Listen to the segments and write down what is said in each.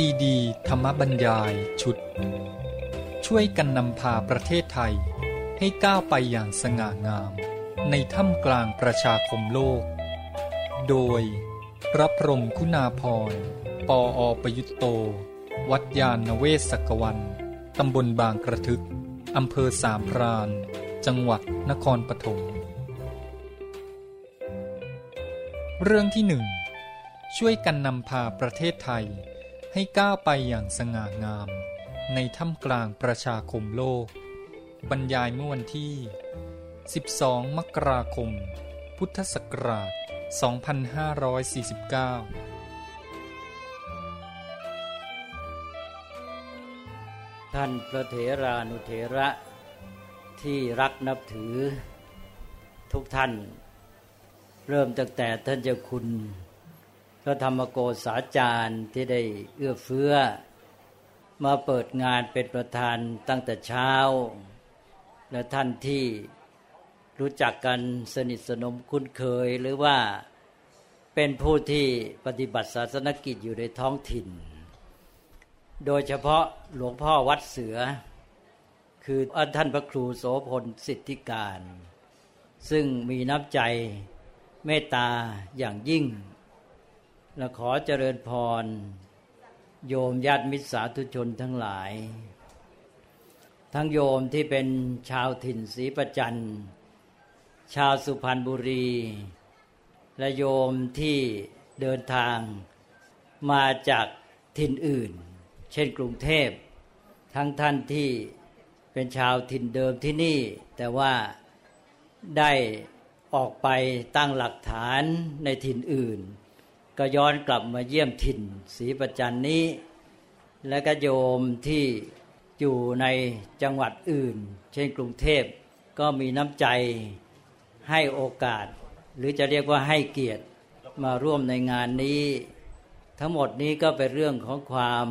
ซีดี ธรรมบรรยายชุด ช่วยกันนำพาประเทศไทย ให้ก้าวไปอย่างสง่างาม ในถ้ำกลางประชาคมโลก โดย พระพรมคุณาพรปออประยุตโต วัดยาณเวศกวันตำบลบางกระทึกอำเภอสามพรานจังหวัดนครปฐมเรื่องที่หนึ่งช่วยกันนำพาประเทศไทย ให้ก้าวไปอย่างสง่างาม ในถ้ำกลางประชาคมโลก บรรยายเมื่อวันที่ 12 มกราคม พุทธศักราช 2549ท่านพระเถรานุเถระที่รักนับถือทุกท่าน เริ่มตั้งแต่ท่านเจ้าคุณ พระธรรมโกษาจารย์ที่ได้เอื้อเฟื้อ มาเปิดงานเป็นประธานตั้งแต่เช้า และท่านที่รู้จักกันสนิทสนมคุ้นเคยหรือว่าเป็นผู้ที่ปฏิบัติศาสนกิจอยู่ในท้องถิ่น โดยเฉพาะหลวงพ่อวัดเสือ คือท่านพระครูโสพลสิทธิการ ซึ่งมีน้ำใจเมตตาอย่างยิ่ง และขอเจริญพร โยมญาติมิตรสาธุชนทั้งหลาย ทั้งโยมที่เป็นชาวถิ่นศรีประจันต์ชาวสุพรรณบุรี และโยมที่เดินทางมาจากถิ่นอื่น เช่นกรุงเทพ ทั้งท่านที่เป็นชาวถิ่นเดิมที่นี่ แต่ว่าได้ออกไปตั้งหลักฐานในถิ่นอื่น ก็ย้อนกลับมาเยี่ยมถิ่นศรีประจันนี้ และก็โยมที่อยู่ในจังหวัดอื่น เช่นกรุงเทพก็มีน้ำใจให้โอกาส หรือจะเรียกว่าให้เกียรติมาร่วมในงานนี้ ทั้งหมดนี้ก็เป็นเรื่องของความ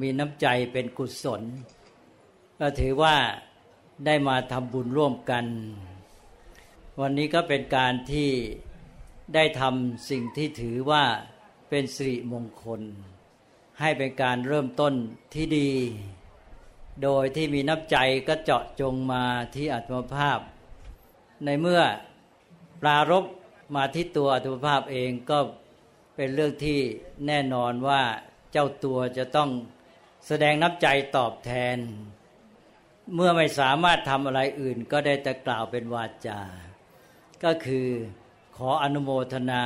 มีน้ำใจเป็นกุศล ก็ถือว่าได้มาทำบุญร่วมกัน วันนี้ก็เป็นการที่ได้ทำสิ่งที่ถือว่า เป็นสิริมงคล ให้เป็นการเริ่มต้นที่ดี โดยที่มีน้ำใจก็เจาะจงมาที่อัตมภาพ ในเมื่อปรารบมาที่ตัวอัตมภาพเองก็เป็นเรื่องที่แน่นอนว่าเจ้าตัวจะต้องแสดงน้ำใจตอบแทน เมื่อไม่สามารถทำอะไรอื่น ก็ได้แต่กล่าวเป็นวาจา ก็คือขออนุโมทนา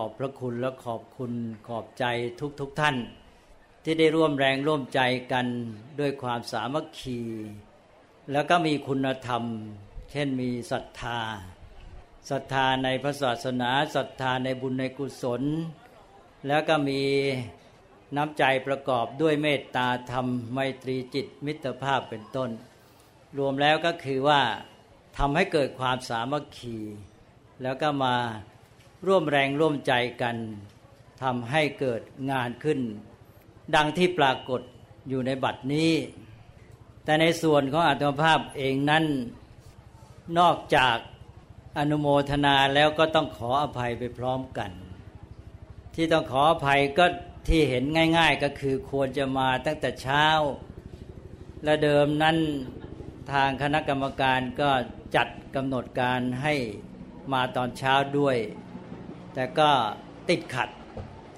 อบพระคุณและขอบคุณขอบใจทุกๆทท่าน ที่ได้ร่วมแรงร่วมใจกันด้วยความสามัคคี แล้วก็มีคุณธรรม เช่นมีศรัทธาศรัทธาในพระศาสนาศรัทธาในบุญในกุศล แล้วก็มีน้ำใจประกอบด้วยเมตตาธรรม ไมตรีจิตมิตรภาพเป็นต้น รวมแล้วก็คือว่าทำให้เกิดความสามัคคี แล้วก็มา ร่วมแรงร่วมใจกันทำให้เกิดงานขึ้น ดังที่ปรากฏอยู่ในบัดนี้ แต่ในส่วนของอัตมภาพเองนั้นนอกจากอนุโมทนาแล้วก็ต้องขออภัยไปพร้อมกัน ที่ต้องขออภัยก็ที่เห็นง่าย ๆ ก็คือควรจะมาตั้งแต่เช้า และเดิมนั้นทางคณะกรรมการก็จัดกำหนดการให้มาตอนเช้าด้วย แต่ก็ติดขัด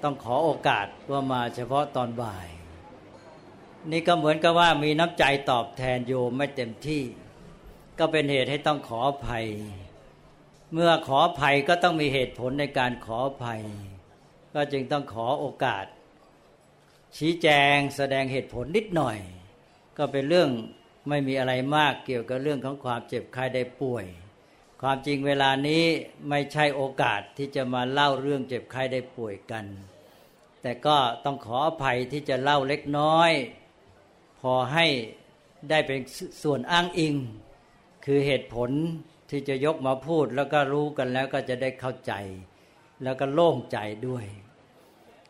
ต้องขอโอกาสว่ามาเฉพาะตอนบ่าย นี่ก็เหมือนกับว่ามีน้ำใจตอบแทนโยมไม่เต็มที่ ก็เป็นเหตุให้ต้องขออภัย เมื่อขออภัยก็ต้องมีเหตุผลในการขออภัย ก็จึงต้องขอโอกาส ชี้แจงแสดงเหตุผลนิดหน่อย ก็เป็นเรื่องไม่มีอะไรมากเกี่ยวกับเรื่องของความเจ็บไข้ได้ป่วย ความจริงเวลานี้ไม่ใช่โอกาสที่จะมาเล่าเรื่องเจ็บไข้ได้ป่วยกัน แต่ก็ต้องขออภัยที่จะเล่าเล็กน้อย พอให้ได้เป็นส่วนอ้างอิง คือเหตุผลที่จะยกมาพูดแล้วก็รู้กันแล้วก็จะได้เข้าใจ แล้วก็โล่งใจด้วย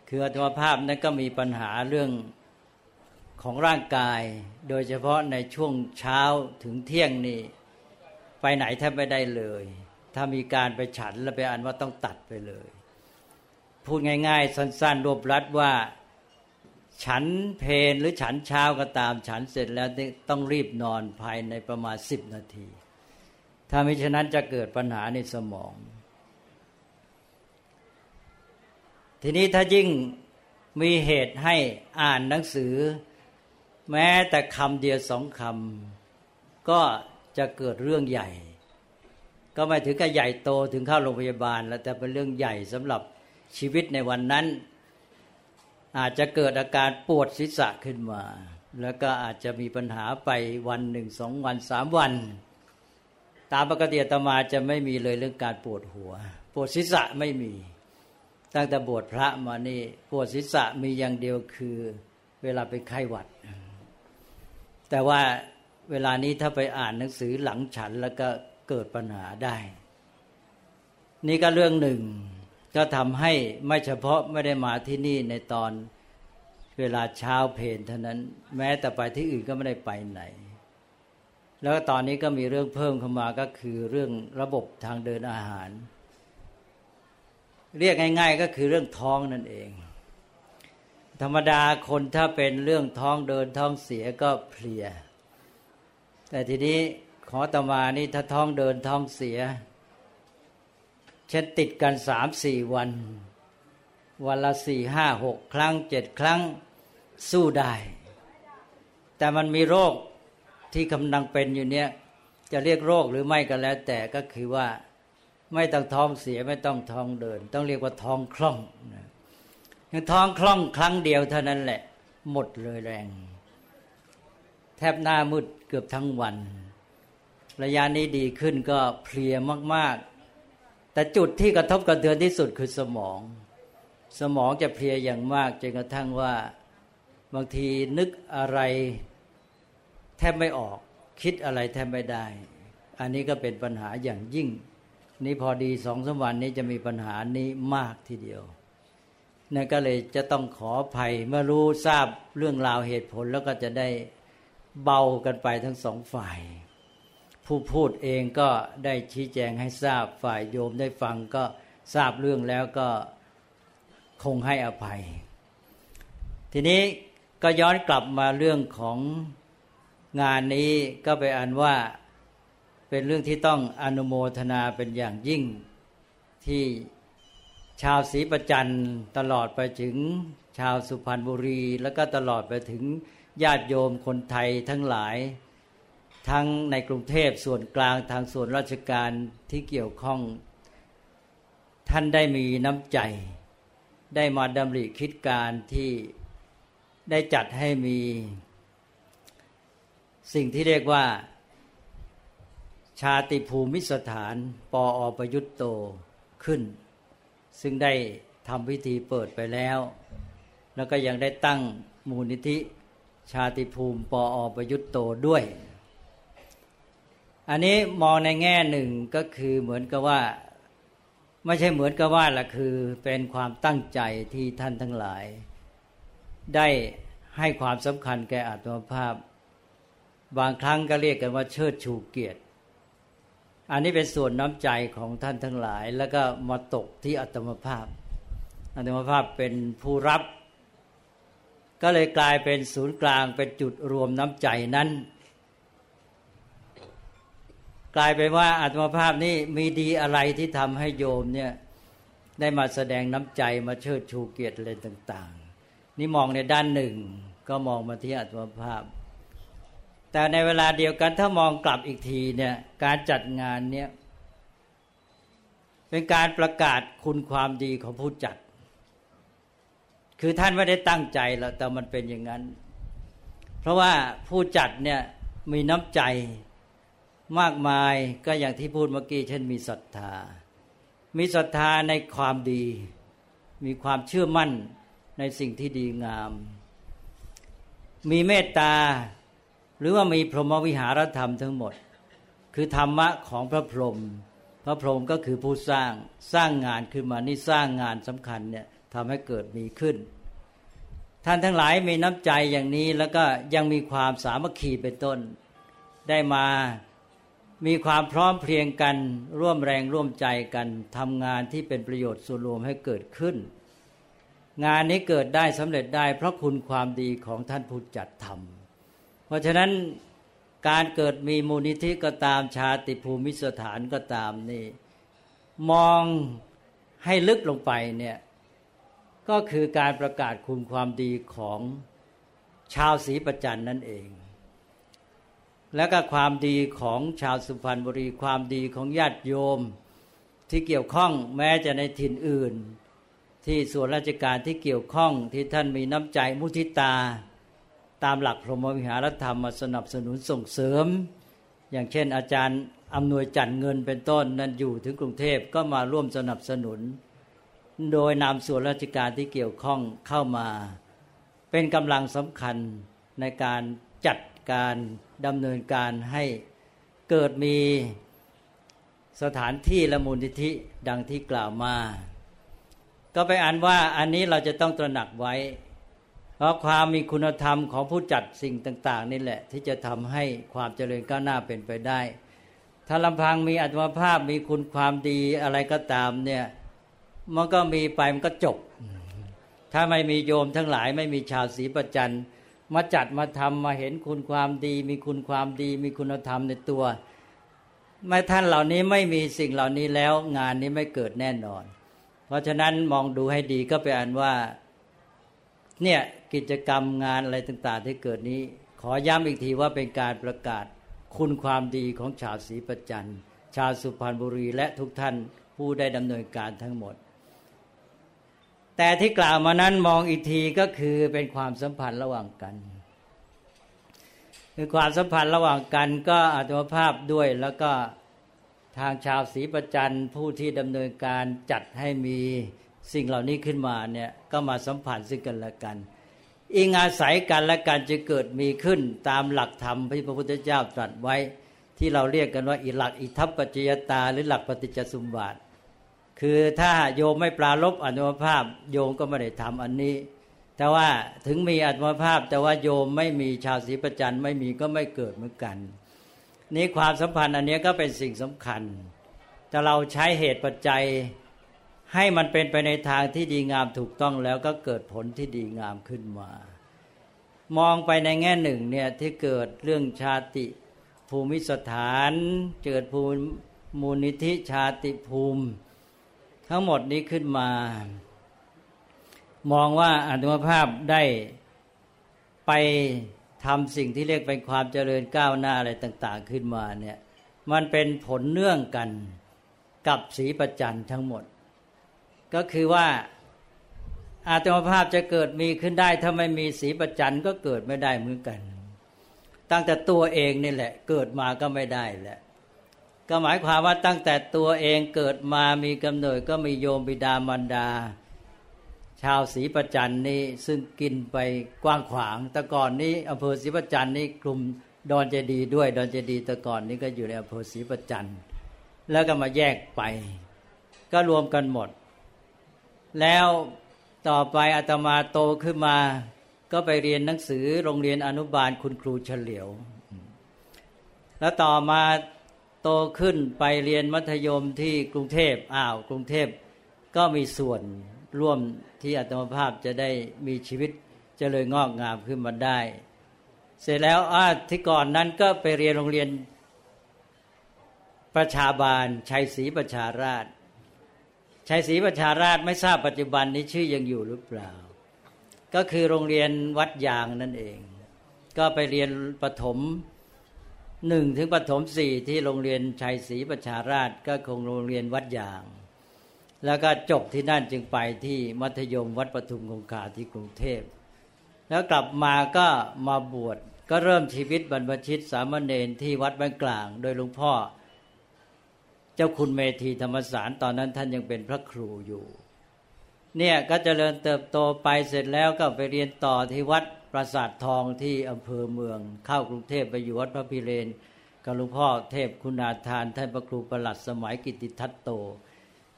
คืออัตมภาพนั้นก็มีปัญหาเรื่องของร่างกาย โดยเฉพาะในช่วงเช้าถึงเที่ยงนี่ ไปไหนแทบไม่ได้เลย ถ้ามีการไปฉันแล้วไปอ่านว่าต้องตัดไปเลย พูดง่าย ๆ สั้นๆรวบรัดว่าฉันเพนหรือฉันเช้าก็ตาม ฉันเสร็จแล้วต้องรีบนอนภายในประมาณสิบนาที ถ้าไม่ฉะนั้นจะเกิดปัญหาในสมอง ทีนี้ถ้ายิ่งมีเหตุให้อ่านหนังสือ แม้แต่คำเดียวสองคำก็ จะเกิดเรื่องใหญ่ ก็ไม่ถึงกับใหญ่โตถึงเข้าโรงพยาบาล แล้วแต่เป็นเรื่องใหญ่สำหรับชีวิตในวันนั้น อาจจะเกิดอาการปวดศีรษะขึ้นมา แล้วก็อาจจะมีปัญหาไปวันหนึ่งสองวันสามวัน ตามปกติตมาจะไม่มีเลยเรื่องการปวดหัว ปวดศีรษะไม่มีตั้งแต่บวชพระมานี่ปวดศีรษะมีอย่างเดียวคือเวลาไปไข้หวัด แต่ว่า เวลานี้ถ้าไปอ่านหนังสือหลังฉันแล้วก็เกิดปัญหาได้ นี่ก็เรื่องหนึ่ง ก็ทำให้ไม่เฉพาะไม่ได้มาที่นี่ในตอนเวลาเช้าเพลนเท่านั้น แม้แต่ไปที่อื่นก็ไม่ได้ไปไหน แล้วตอนนี้ก็มีเรื่องเพิ่มเข้ามาก็คือเรื่องระบบทางเดินอาหาร เรียกง่าย ๆ ก็คือเรื่องท้องนั่นเอง ธรรมดาคนถ้าเป็นเรื่องท้องเดินท้องเสียก็เพลีย แต่ทีนี้ขอตมานี่ถ้าท้องเดินท้องเสีย เช่นติดกันสามสี่วัน วันละสี่ห้าหกครั้งเจ็ดครั้งสู้ได้ แต่มันมีโรคที่กำลังเป็นอยู่เนี้ยจะเรียกโรคหรือไม่ก็แล้ว แต่ก็คือว่าไม่ต้องท้องเสียไม่ต้องท้องเดิน ต้องเรียกว่าท้องคล่องท้องคล่องครั้งเดียวเท่านั้นแหละ หมดเลยแรง บหน้ามืดเกือบทั้งวัน ระยะนี้ดีขึ้นก็เพลียมากแต่จุดที่กระทบกระเทือนที่สุดคือสมอง สมองจะเพลียอย่างมากจนกระทั่งว่าบางทีนึกอะไรแทบไม่ออก คิดอะไรแทบไม่ได้ อันนี้ก็เป็นปัญหาอย่างยิ่ง นี่พอดีสองสมวันนี้จะมีปัญหานี้มากทีเดียวนั่นก็เลยจะต้องขออภัยเมื่อรู้ทราบเรื่องราวเหตุผลแล้วก็จะได้ เบากันไปทั้งสองฝ่าย ผู้พูดเองก็ได้ชี้แจงให้ทราบฝ่ายโยมได้ฟังก็ทราบเรื่องแล้วก็คงให้อภัย ทีนี้ก็ย้อนกลับมาเรื่องของงานนี้ก็ไปอ่านว่าเป็นเรื่องที่ต้องอนุโมทนาเป็นอย่างยิ่งที่ชาวศรีประจันตลอดไปถึงชาวสุพรรณบุรี แล้วก็ตลอดไปถึง ญาติโยมคนไทยทั้งหลาย ทั้งในกรุงเทพส่วนกลางทางส่วนราชการที่เกี่ยวข้อง ท่านได้มีน้ำใจ ได้มาดำริคิดการที่ได้จัดให้มี สิ่งที่เรียกว่า ชาติภูมิสถาน ปออประยุตโตขึ้น ซึ่งได้ทำพิธีเปิดไปแล้ว แล้วก็ยังได้ตั้งมูลนิธิ ชาติภูมิปออประยุตโตด้วย อันนี้มองในแง่หนึ่งก็คือเหมือนกับว่า ไม่ใช่เหมือนกับว่าละคือเป็นความตั้งใจที่ท่านทั้งหลาย ได้ให้ความสำคัญแก่อัตมภาพ บางครั้งก็เรียกกันว่าเชิดชูเกียรติ อันนี้เป็นส่วนน้ำใจของท่านทั้งหลาย แล้วก็มาตกที่อัตมภาพอัตมภาพเป็นผู้รับ ก็เลยกลายเป็นศูนย์กลางเป็นจุดรวมน้ำใจนั้น กลายเป็นว่าอัตมภาพนี้มีดีอะไรที่ทำให้โยมเนี่ยได้มาแสดงน้ำใจมาเชิดชูเกียรติอะไรต่าง ๆ นี่มองในด้านหนึ่งก็มองมาที่อัตมภาพ แต่ในเวลาเดียวกันถ้ามองกลับอีกทีเนี่ยการจัดงานเนี่ยเป็นการประกาศคุณความดีของผู้จัด คือท่านไม่ได้ตั้งใจแล้วแต่มันเป็นอย่างนั้น เพราะว่าผู้จัดเนี่ยมีน้ำใจมากมายก็อย่างที่พูดเมื่อกี้เช่นมีศรัทธา มีศรัทธาในความดี มีความเชื่อมั่นในสิ่งที่ดีงาม มีเมตตา หรือว่ามีพรหมวิหารธรรมทั้งหมด คือธรรมะของพระพรหมพระพรหมก็คือผู้สร้างสร้างงานขึ้นมานี่สร้างงานสำคัญเนี่ยทำให้เกิดมีขึ้น ท่านทั้งหลายมีน้ำใจอย่างนี้แล้วก็ยังมีความสามัคคีเป็นต้น ได้มามีความพร้อมเพรียงกันร่วมแรงร่วมใจกันทำงานที่เป็นประโยชน์ส่วนรวมให้เกิดขึ้น งานนี้เกิดได้สำเร็จได้เพราะคุณความดีของท่านผู้จัดทำเพราะฉะนั้นการเกิดมีมูลนิธิก็ตามชาติภูมิสถานก็ตามนี่มองให้ลึกลงไปเนี่ย ก็คือการประกาศคุณความดีของชาวศรีประจันนั่นเอง และก็ความดีของชาวสุพรรณบุรีความดีของญาติโยมที่เกี่ยวข้องแม้จะในถิ่นอื่น ที่ส่วนราชการที่เกี่ยวข้องที่ท่านมีน้ำใจมุทิตา ตามหลักพรหมวิหารธรรมมาสนับสนุนส่งเสริม อย่างเช่นอาจารย์อำนวยจันเงินเป็นต้นนั้นอยู่ถึงกรุงเทพก็มาร่วมสนับสนุน โดยนำส่วนราชการที่เกี่ยวข้องเข้ามา เป็นกำลังสำคัญในการจัดการดำเนินการให้เกิดมีสถานที่และมูลนิธิดังที่กล่าวมา ก็ไปอ่านว่าอันนี้เราจะต้องตระหนักไว้ เพราะความมีคุณธรรมของผู้จัดสิ่งต่าง ๆ นี่แหละ ที่จะทำให้ความเจริญก้าวหน้าเป็นไปได้ ถ้าลำพังมีอัตมภาพมีคุณความดีอะไรก็ตามเนี่ย มันก็มีไปมันก็จบ ถ้าไม่มีโยมทั้งหลายไม่มีชาวศรีประจันมาจัดมาทำมาเห็นคุณความดี มีคุณความดี มีคุณธรรมในตัวไม่ท่านเหล่านี้ไม่มีสิ่งเหล่านี้แล้วงานนี้ไม่เกิดแน่นอน เพราะฉะนั้นมองดูให้ดีก็ไปอ่านว่าเนี่ยกิจกรรมงานอะไรต่าง ๆ ที่เกิดนี้ ขอย้ำอีกทีว่าเป็นการประกาศคุณความดีของชาวศรีประจันชาวสุพรรณบุรีและทุกท่านผู้ได้ดำเนินการทั้งหมด แต่ที่กล่าวมานั้นมองอีกทีก็คือเป็นความสัมพันธ์ระหว่างกันคือความสัมพันธ์ระหว่างกันก็อัตมภาพด้วยแล้วก็ทางชาวศรีประจันผู้ที่ดำเนินการจัดให้มีสิ่งเหล่านี้ขึ้นมาเนี่ยก็มาสัมพันธ์ซึ่งกันและกัน อิงอาศัยกันและกันจะเกิดมีขึ้นตามหลักธรรมที่พระพุทธเจ้าตรัสไว้ ที่เราเรียกกันว่าอิหลักอิทัปปัจจยตา หรือหลักปฏิจจสมบัติ คือถ้าโยมไม่ปราลบอนุภาพ โยมก็ไม่ได้ทำอันนี้ แต่ว่าถึงมีอัตมภาพ แต่ว่าโยมไม่มีชาวศรีประจันไม่มีก็ไม่เกิดเหมือนกัน นี่ความสัมพันธ์อันนี้ก็เป็นสิ่งสำคัญ แต่เราใช้เหตุปัจจัยให้มันเป็นไปในทางที่ดีงามถูกต้องแล้วก็เกิดผลที่ดีงามขึ้นมา มองไปในแง่หนึ่งเนี่ยที่เกิดเรื่องชาติภูมิสถาน เกิดภูมิมูลนิธิชาติภูมิ ทั้งหมดนี้ขึ้นมา มองว่าอนุภาพได้ไปทำสิ่งที่เรียกเป็นความเจริญก้าวหน้าอะไรต่าง ๆ ขึ้นมาเนี่ยมันเป็นผลเนื่องกันกับสีประจันทั้งหมด ก็คือว่าอาตมภาพจะเกิดมีขึ้นได้ ถ้าไม่มีสีประจันก็เกิดไม่ได้เหมือนกัน ตั้งแต่ตัวเองนี่แหละ เกิดมาก็ไม่ได้แหละ ก็หมายความว่าตั้งแต่ตัวเองเกิดมามีกำเนิดก็มีโยมบิดามารดา ชาวศรีประจันนี่ซึ่งกินไปกว้างขวาง แต่ก่อนนี้อำเภอศรีประจันนี่กลุ่มดอนเจดีด้วยดอนเจดีแต่ก่อนนี้ก็อยู่ในอำเภอศรีประจันแล้วก็มาแยกไป ก็รวมกันหมด แล้วต่อไปอาตมาโตขึ้นมา ก็ไปเรียนหนังสือโรงเรียนอนุบาลคุณครูเฉลียว แล้วต่อมา โตขึ้นไปเรียนมัธยมที่กรุงเทพอ้าว กรุงเทพก็มีส่วนร่วมที่อัตมภาพจะได้มีชีวิตจเจริญงอกงามขึ้นมาได้ เสร็จแล้วอาที่ก่อนนั้นก็ไปเรียนโรงเรียนประชาบาลชัยศรีประชาราชชัยศรีประชาราชไม่ทราบปัจจุบันนี้ชื่อยังอยู่หรือเปล่า ก็คือโรงเรียนวัดยางนั่นเอง ก็ไปเรียนปฐม หนึ่งถึงปฐมสี่ที่โรงเรียนชัยศรีประชาราชก็คงโรงเรียนวัดยาง แล้วก็จบที่นั่นจึงไปที่มัธยมวัดปทุมคงคาที่กรุงเทพ แล้วกลับมาก็มาบวชก็เริ่มชีวิตบรรพชิตสามเณรที่วัดบ้านกลาง โดยหลวงพ่อ เจ้าคุณเมธีธรรมสารตอนนั้นท่านยังเป็นพระครูอยู่ เนี่ยก็จเจริญเติบโตไปเสร็จแล้วก็ไปเรียนต่อที่วัด ปราสาททองที่อำเภอเมือง เข้ากรุงเทพไปอยู่วัดพระพิเรนกับหลวงพ่อเทพคุณาทานท่านพระครูประหลัดสมัยกิติทัตโต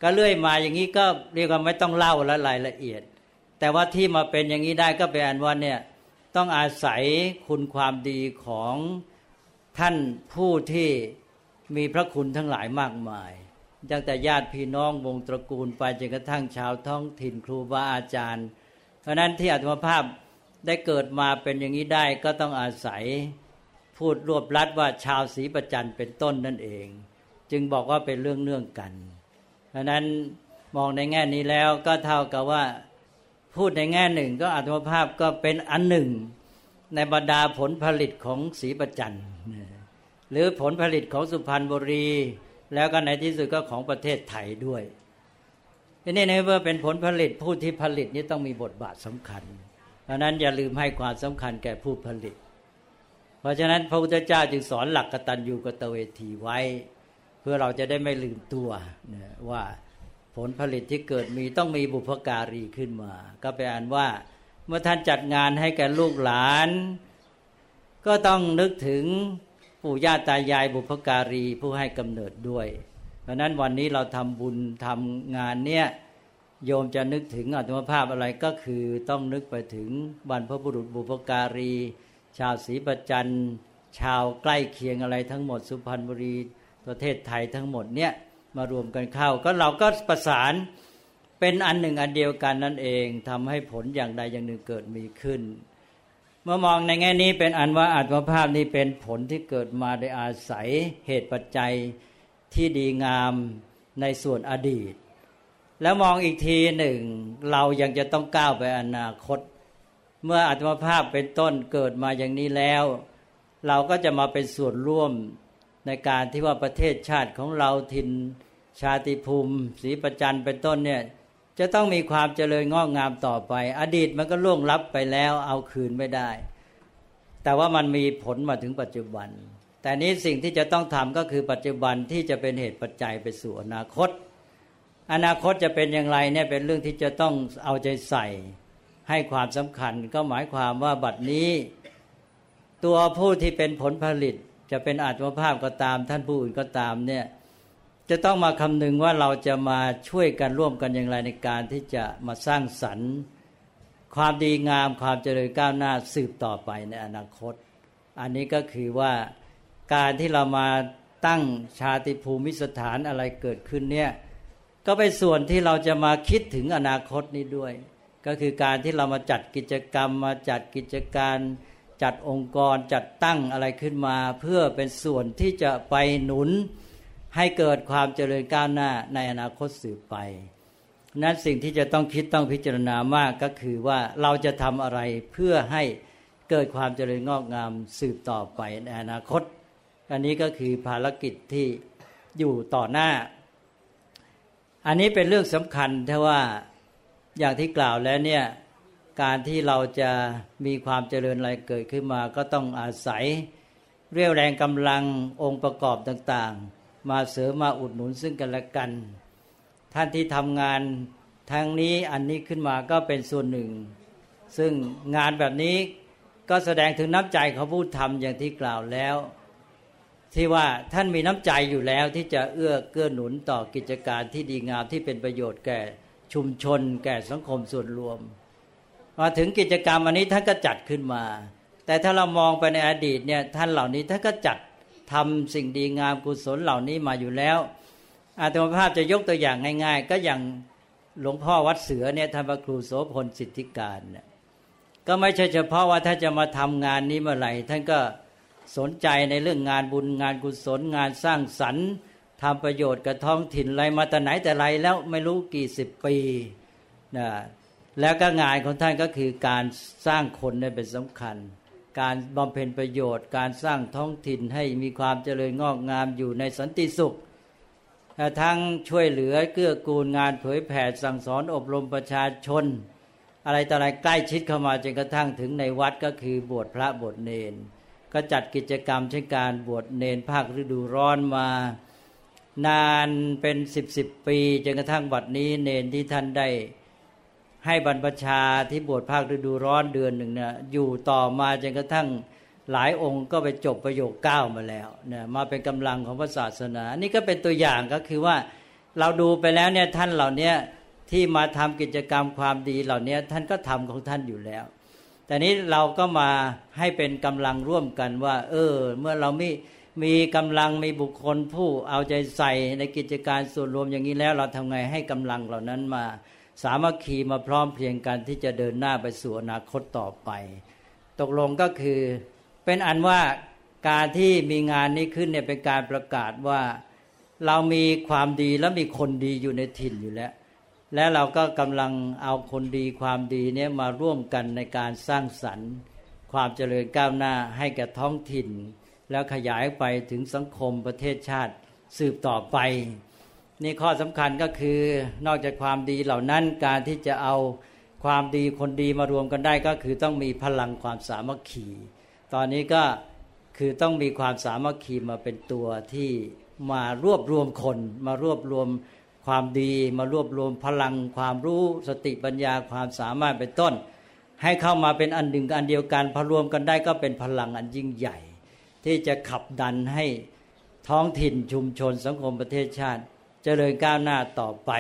ก็เลื่อยมาอย่างนี้ก็เรียกว่าไม่ต้องเล่าและรายละเอียด แต่ว่าที่มาเป็นอย่างนี้ได้ก็เป็นอันว่าเนี่ยต้องอาศัยคุณความดีของท่านผู้ที่มีพระคุณทั้งหลายมากมายตั้งแต่ญาติพี่น้องวงตระกูลไปจนกระทั่งชาวท้องถิ่นครูบาอาจารย์ เพราะนั้นที่อัตมภาพ ได้เกิดมาเป็นอย่างนี้ได้ก็ต้องอาศัยพูดรวบลัดว่าชาวศรีประจันเป็นต้นนั่นเอง จึงบอกว่าเป็นเรื่องเนื่องกันเพราะนั้นมองในแง่นี้แล้วก็เท่ากับว่าพูดในแง่หนึ่งก็อัตมภาพก็เป็นอันหนึ่ง ในบรรดาผลผลิตของศรีประจันหรือผลผลิตของสุพรรณบุรี แล้วก็ในที่สุดก็ของประเทศไทยด้วยทีนี้ในเมื่อเป็นผลผลิตผู้ที่ผลิตนี้ต้องมีบทบาทสำคัญ เพราะนั้นอย่าลืมให้ความสำคัญแก่ผู้ผลิต เพราะฉะนั้นพระพุทธเจ้าจึงสอนหลักกตัญญูกตเวทีไว้ เพื่อเราจะได้ไม่ลืมตัวว่าผลผลิตที่เกิดมีต้องมีบุพการีขึ้นมา ก็แปลว่า เมื่อท่านจัดงานให้แก่ลูกหลาน ก็ต้องนึกถึงปู่ย่าตายายบุพการีผู้ให้กำเนิดด้วย เพราะนั้นวันนี้เราทำบุญทำงานเนี้ย โยมจะนึกถึงอัตมภาพอะไรก็คือต้องนึกไปถึงบรรพบุรุษบุพการี ชาวศรีประจันชาวใกล้เคียงอะไรทั้งหมดสุพรรณบุรีประเทศไทยทั้งหมดเนี่ยมารวมกันเข้าก็เราก็ประสานเป็นอันหนึ่งอันเดียวกันนั่นเองทำให้ผลอย่างใดอย่างหนึ่งเกิดมีขึ้น เมื่อมองในแง่นี้เป็นอันว่าอัตมภาพนี้เป็นผลที่เกิดมาโดยอาศัยเหตุปัจจัยที่ดีงามในส่วนอดีต แล้วมองอีกทีหนึ่ง เรายังจะต้องก้าวไปอนาคต เมื่ออัตมภาพเป็นต้นเกิดมาอย่างนี้แล้ว เราก็จะมาเป็นส่วนร่วมในการที่ว่าประเทศชาติของเราทินชาติภูมิศรีประจันเป็นต้นเนี่ยจะต้องมีความเจริญงอกงามต่อไป อดีตมันก็ล่วงลับไปแล้วเอาคืนไม่ได้ แต่ว่ามันมีผลมาถึงปัจจุบัน แต่นี้สิ่งที่จะต้องทำก็คือปัจจุบันที่จะเป็นเหตุปัจจัยไปสู่อนาคต อนาคตจะเป็นอย่างไรเนี่ยเป็นเรื่องที่จะต้องเอาใจใส่ให้ความสำคัญ ก็หมายความว่าบัดนี้ ตัวผู้ที่เป็นผลผลิต จะเป็นอาตมภาพก็ตาม ท่านผู้อื่นก็ตามเนี่ยจะต้องมาคำนึงว่าเราจะมาช่วยกันร่วมกันอย่างไรในการที่จะมาสร้างสรรค์ ความดีงามความเจริญก้าวหน้าสืบต่อไปในอนาคต อันนี้ก็คือว่าการที่เรามาตั้งชาติภูมิสถานอะไรเกิดขึ้นเนี่ย ก็เป็นส่วนที่เราจะมาคิดถึงอนาคตนี้ด้วย ก็คือการที่เรามาจัดกิจกรรม มาจัดกิจการจัดองค์กรจัดตั้งอะไรขึ้นมา เพื่อเป็นส่วนที่จะไปหนุนให้เกิดความเจริญก้าวหน้าในอนาคตสืบไป นั้นสิ่งที่จะต้องคิดต้องพิจารณามากก็คือว่าเราจะทำอะไรเพื่อให้เกิดความเจริญงอกงามสืบต่อไปในอนาคต อันนี้ก็คือภารกิจที่อยู่ต่อหน้า อันนี้เป็นเรื่องสำคัญถ้าว่าอย่างที่กล่าวแล้วเนี่ยการที่เราจะมีความเจริญอะไรเกิดขึ้นมา ก็ต้องอาศัยเรียวแรงกำลังองค์ประกอบต่างๆ มาเสริมมาอุดหนุนซึ่งกันและกัน ท่านที่ทำงานทางนี้อันนี้ขึ้นมาก็เป็นส่วนหนึ่ง ซึ่งงานแบบนี้ก็แสดงถึงน้ำใจเขาพูดทำอย่างที่กล่าวแล้ว ที่ว่าท่านมีน้ำใจอยู่แล้วที่จะเอื้อเกื้อหนุนต่อกิจการที่ดีงามที่เป็นประโยชน์แก่ชุมชน แก่สังคมส่วนรวม มาถึงกิจกรรมอันนี้ท่านก็จัดขึ้นมา แต่ถ้าเรามองไปในอดีตเนี่ยท่านเหล่านี้ท่านก็จัดทำสิ่งดีงามกุศลเหล่านี้มาอยู่แล้ว อาตมาภาพจะยกตัวอย่างง่าย ๆ ก็อย่างหลวงพ่อวัดเสือเนี่ยท่านพระครูโสพลสิทธิการเนี่ยก็ไม่ใช่เฉพาะว่าถ้าจะมาทำงานนี้เมื่อไหร่ท่านก็ สนใจในเรื่องงานบุญงานกุศลงานสร้างสรรค์ทำประโยชน์กับท้องถิ่นอะไรมาแต่ไหนแต่ไรแล้วไม่รู้กี่สิบปีนะแล้วก็งานของท่านก็คือการสร้างคนเนี่เป็นสำคัญ การบำเพ็ญประโยชน์ การสร้างท้องถิ่นให้มีความเจริญงอกงามอยู่ในสันติสุขทั้งช่วยเหลือเกื้อกูลงานเผยแผ่สั่งสอนอบรมประชาชน อะไรต่ออะไรใกล้ชิดเข้ามาจนกระทั่งถึงในวัดก็คือบวชพระบวชเนน ก็จัดกิจกรรมเช่นการบวชเนนภาคฤดูร้อนมานานเป็นสิบสิบปีจนกระทั่งบัดนี้เนนที่ท่านได้ให้บรรพชาที่บวชภาคฤดูร้อนเดือนหนึ่งเนี่ยอยู่ต่อมาจนกระทั่งหลายองค์ก็ไปจบประโยคเก้ามาแล้วเนี่ยมาเป็นกำลังของพระศาสนา นี่ก็เป็นตัวอย่างก็คือว่าเราดูไปแล้วเนี่ยท่านเหล่านี้ที่มาทำกิจกรรมความดีเหล่านี้ท่านก็ทำของท่านอยู่แล้ว แต่นี้เราก็มาให้เป็นกำลังร่วมกันว่า เออ เมื่อเรามีมีกำลังมีบุคคลผู้เอาใจใส่ในกิจการส่วนรวมอย่างนี้แล้ว เราทำไงให้กำลังเหล่านั้นมา สามัคคีมาพร้อมเพียงกันที่จะเดินหน้าไปสู่อนาคตต่อไป ตกลงก็คือ เป็นอันว่าการที่มีงานนี้ขึ้นเนี่ยเป็นการประกาศว่า เรามีความดีและมีคนดีอยู่ในถิ่นอยู่แล้ว และเราก็กำลังเอาคนดีความดีเนี่ยมาร่วมกันในการสร้างสรรค์ ความเจริญก้าวหน้าให้แก่ท้องถิ่น แล้วขยายไปถึงสังคมประเทศชาติสืบต่อไปนี่ข้อสำคัญก็คือนอกจากความดีเหล่านั้นการที่จะเอาความดีคนดีมารวมกันได้ก็คือต้องมีพลังความสามัคคี ตอนนี้ก็คือต้องมีความสามัคคีมาเป็นตัวที่มารวบรวมคน มารวบรวม ความดีมารวบรวมพลังความรู้สติปัญญาความสามารถเป็นต้น ให้เข้ามาเป็นอันหนึ่งอันเดียวกันพอรวมกันได้ก็เป็นพลังอันยิ่งใหญ่ ที่จะขับดันให้ท้องถิ่นชุมชนสังคมประเทศชาติเจริญก้าวหน้าต่อไป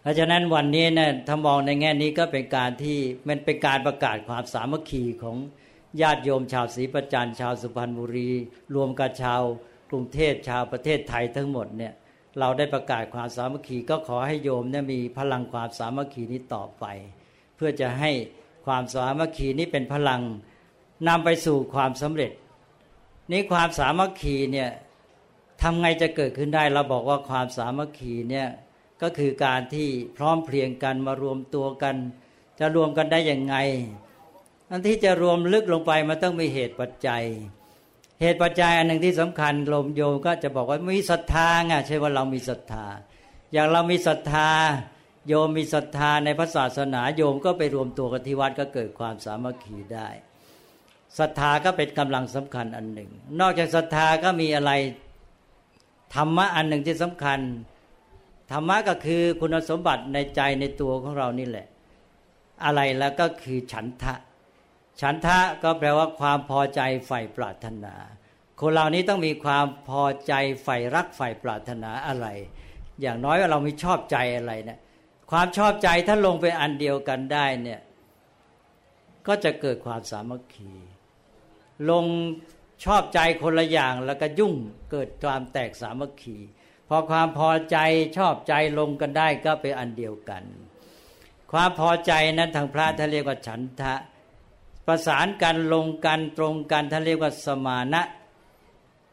เพราะฉะนั้นวันนี้นะถ้ามองในแง่นี้ก็เป็นการที่มันเป็นการประกาศความสามัคคีของญาติโยมชาวศรีประจันชาวสุพรรณบุรี รวมกับชาวกรุงเทพชาวประเทศไทยทั้งหมดเนี่ย เราได้ประกาศความสามัคคีก็ขอให้โยมเนี่ยมีพลังความสามัคคีนี้ต่อไป เพื่อจะให้ความสามัคคีนี้เป็นพลังนำไปสู่ความสำเร็จ นี้ความสามัคคีเนี่ยทำไงจะเกิดขึ้นได้เราบอกว่าความสามัคคีเนี่ยก็คือการที่พร้อมเพรียงกันมารวมตัวกัน จะรวมกันได้อย่างไงอันที่จะรวมลึกลงไปมันต้องมีเหตุปัจจัย เหตุปัจจัยอันหนึ่งที่สำคัญลมโยมก็จะบอกว่ามีศรัทธาไงใช่ว่าเรามีศรัทธา อย่างเรามีศรัทธา โยมมีศรัทธาในพระศาสนาโยมก็ไปรวมตัวกันที่วัดก็เกิดความสามัคคีได้ศรัทธาก็เป็นกำลังสำคัญอันหนึ่ง นอกจากศรัทธาก็มีอะไรธรรมะอันหนึ่งที่สำคัญธรรมะก็คือคุณสมบัติในใจในตัวของเรานี่แหละ อะไรแล้วก็คือฉันทะ ฉันทะก็แปลว่าความพอใจใฝ่ปรารถนา คนเหล่านี้ต้องมีความพอใจใฝ่รักใฝ่ปรารถนาอะไร อย่างน้อยว่าเรามีชอบใจอะไรเนะี่ยความชอบใจถ้าลงไปอันเดียวกันได้เนี่ยก็จะเกิดความสามัคคี ลงชอบใจคนละอย่างแล้วก็ยุ่งเกิดความแตกสามัคคีพอความพอใจชอบใจลงกันได้ก็เป็นอันเดียวกัน ความพอใจนั้นทางพระท่านเรียกว่าฉันทะ ประสานกันลงกันตรงกันท่านเรียกว่าสมานะ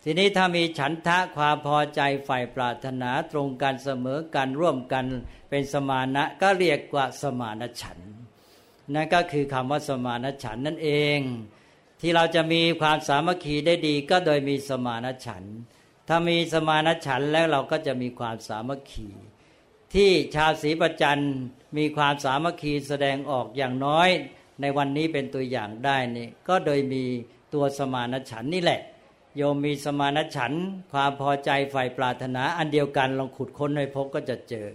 ทีนี้ถ้ามีฉันทะความพอใจฝ่ายปรารถนาตรงกันเสมอกันร่วมกันเป็นสมานะก็เรียกว่าสมานฉันนั่นก็คือคำว่าสมานฉันนั่นเอง ที่เราจะมีความสามัคคีได้ดีก็โดยมีสมานฉัน ถ้ามีสมานฉันแล้วเราก็จะมีความสามัคคีที่ชาวศรีประจันมีความสามัคคีแสดงออกอย่างน้อย ในวันนี้เป็นตัวอย่างได้นี่ก็โดยมีตัวสมานฉันนี่แหละ โยมมีสมานฉัน ความพอใจฝ่ายปรารถนา อันเดียวกันลองขุดค้นในพบก็จะเจอ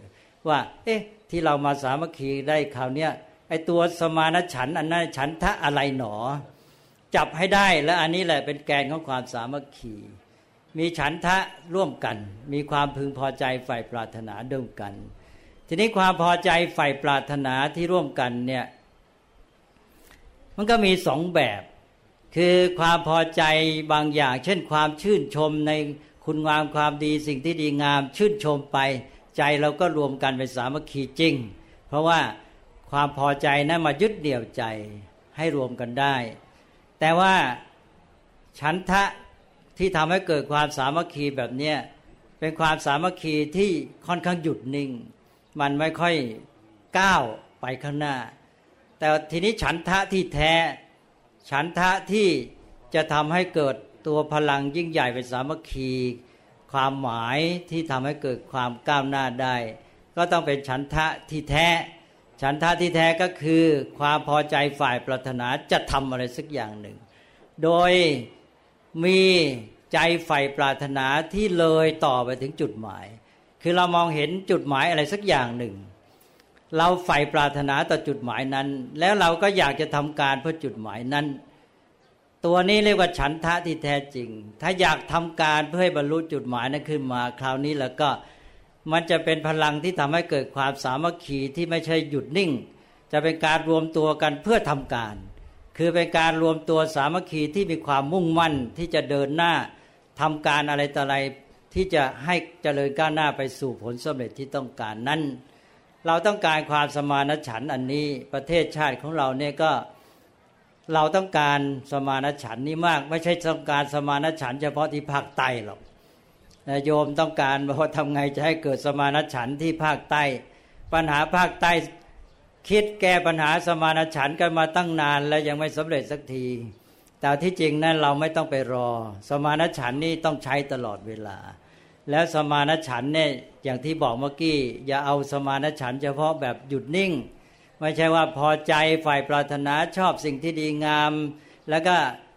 ว่า เอ๊ะ ที่เรามาสามัคคีได้คราวเนี้ยไอตัวสมานฉันอันนั้นฉันทะอะไรหนอ จับให้ได้และอันนี้แหละเป็นแกนของความสามัคคีมีฉันทะร่วมกัน มีความพึงพอใจฝ่ายปรารถนาร่วมกัน ทีนี้ความพอใจฝ่ายปรารถนาที่ร่วมกันเนี่ย มันก็มีสองแบบ คือความพอใจบางอย่าง เช่นความชื่นชมในคุณงามความดีสิ่งที่ดีงาม ชื่นชมไป ใจเราก็รวมกันเป็นสามัคคีจริง เพราะว่าความพอใจนั้นมายึดเดี่ยวใจให้รวมกันได้ แต่ว่าฉันทะที่ทำให้เกิดความสามัคคีแบบเนี้ยเป็นความสามัคคีที่ค่อนข้างหยุดนิ่ง มันไม่ค่อยก้าวไปข้างหน้า แต่ทีนี้ฉันทะที่แท้ ฉันทะที่จะทำให้เกิดตัวพลังยิ่งใหญ่เป็นสามัคคี ความหมายที่ทำให้เกิดความก้าวหน้าได้ ก็ต้องเป็นฉันทะที่แท้ ฉันทะที่แท้ก็คือความพอใจฝ่ายปรารถนาจะทำอะไรสักอย่างหนึ่ง โดยมีใจฝ่ายปรารถนาที่เลยต่อไปถึงจุดหมาย คือเรามองเห็นจุดหมายอะไรสักอย่างหนึ่ง เราใฝ่ปรารถนาต่อจุดหมายนั้น แล้วเราก็อยากจะทำการเพื่อจุดหมายนั้น ตัวนี้เรียกว่าฉันทะที่แท้จริง ถ้าอยากทำการเพื่อให้บรรลุจุดหมายนั้นขึ้นมา คราวนี้แล้วก็มันจะเป็นพลังที่ทำให้เกิดความสามัคคีที่ไม่ใช่หยุดนิ่ง จะเป็นการรวมตัวกันเพื่อทำการ คือเป็นการรวมตัวสามัคคีที่มีความมุ่งมั่นที่จะเดินหน้าทำการอะไรต่ออะไรที่จะให้เจริญก้าวหน้าไปสู่ผลสำเร็จที่ต้องการนั้น เราต้องการความสมานฉันท์อันนี้ประเทศชาติของเราเนี่ยก็เราต้องการสมานฉันท์นี้มาก ไม่ใช่ต้องการสมานฉันท์เฉพาะที่ภาคใต้หรอกโยมต้องการว่าทำไงจะให้เกิดสมานฉันท์ที่ภาคใต้ ปัญหาภาคใต้คิดแก้ปัญหาสมานฉันท์กันมาตั้งนาน แล้วยังไม่สำเร็จสักที แต่ที่จริงนั้นเราไม่ต้องไปรอ สมานฉันท์นี่ต้องใช้ตลอดเวลา แล้วสมานฉันเนี่ยอย่างที่บอกเมื่อกี้ อย่าเอาสมานฉันเฉพาะแบบหยุดนิ่ง ไม่ใช่ว่าพอใจฝ่ายปรารถนาชอบสิ่งที่ดีงาม แล้วก็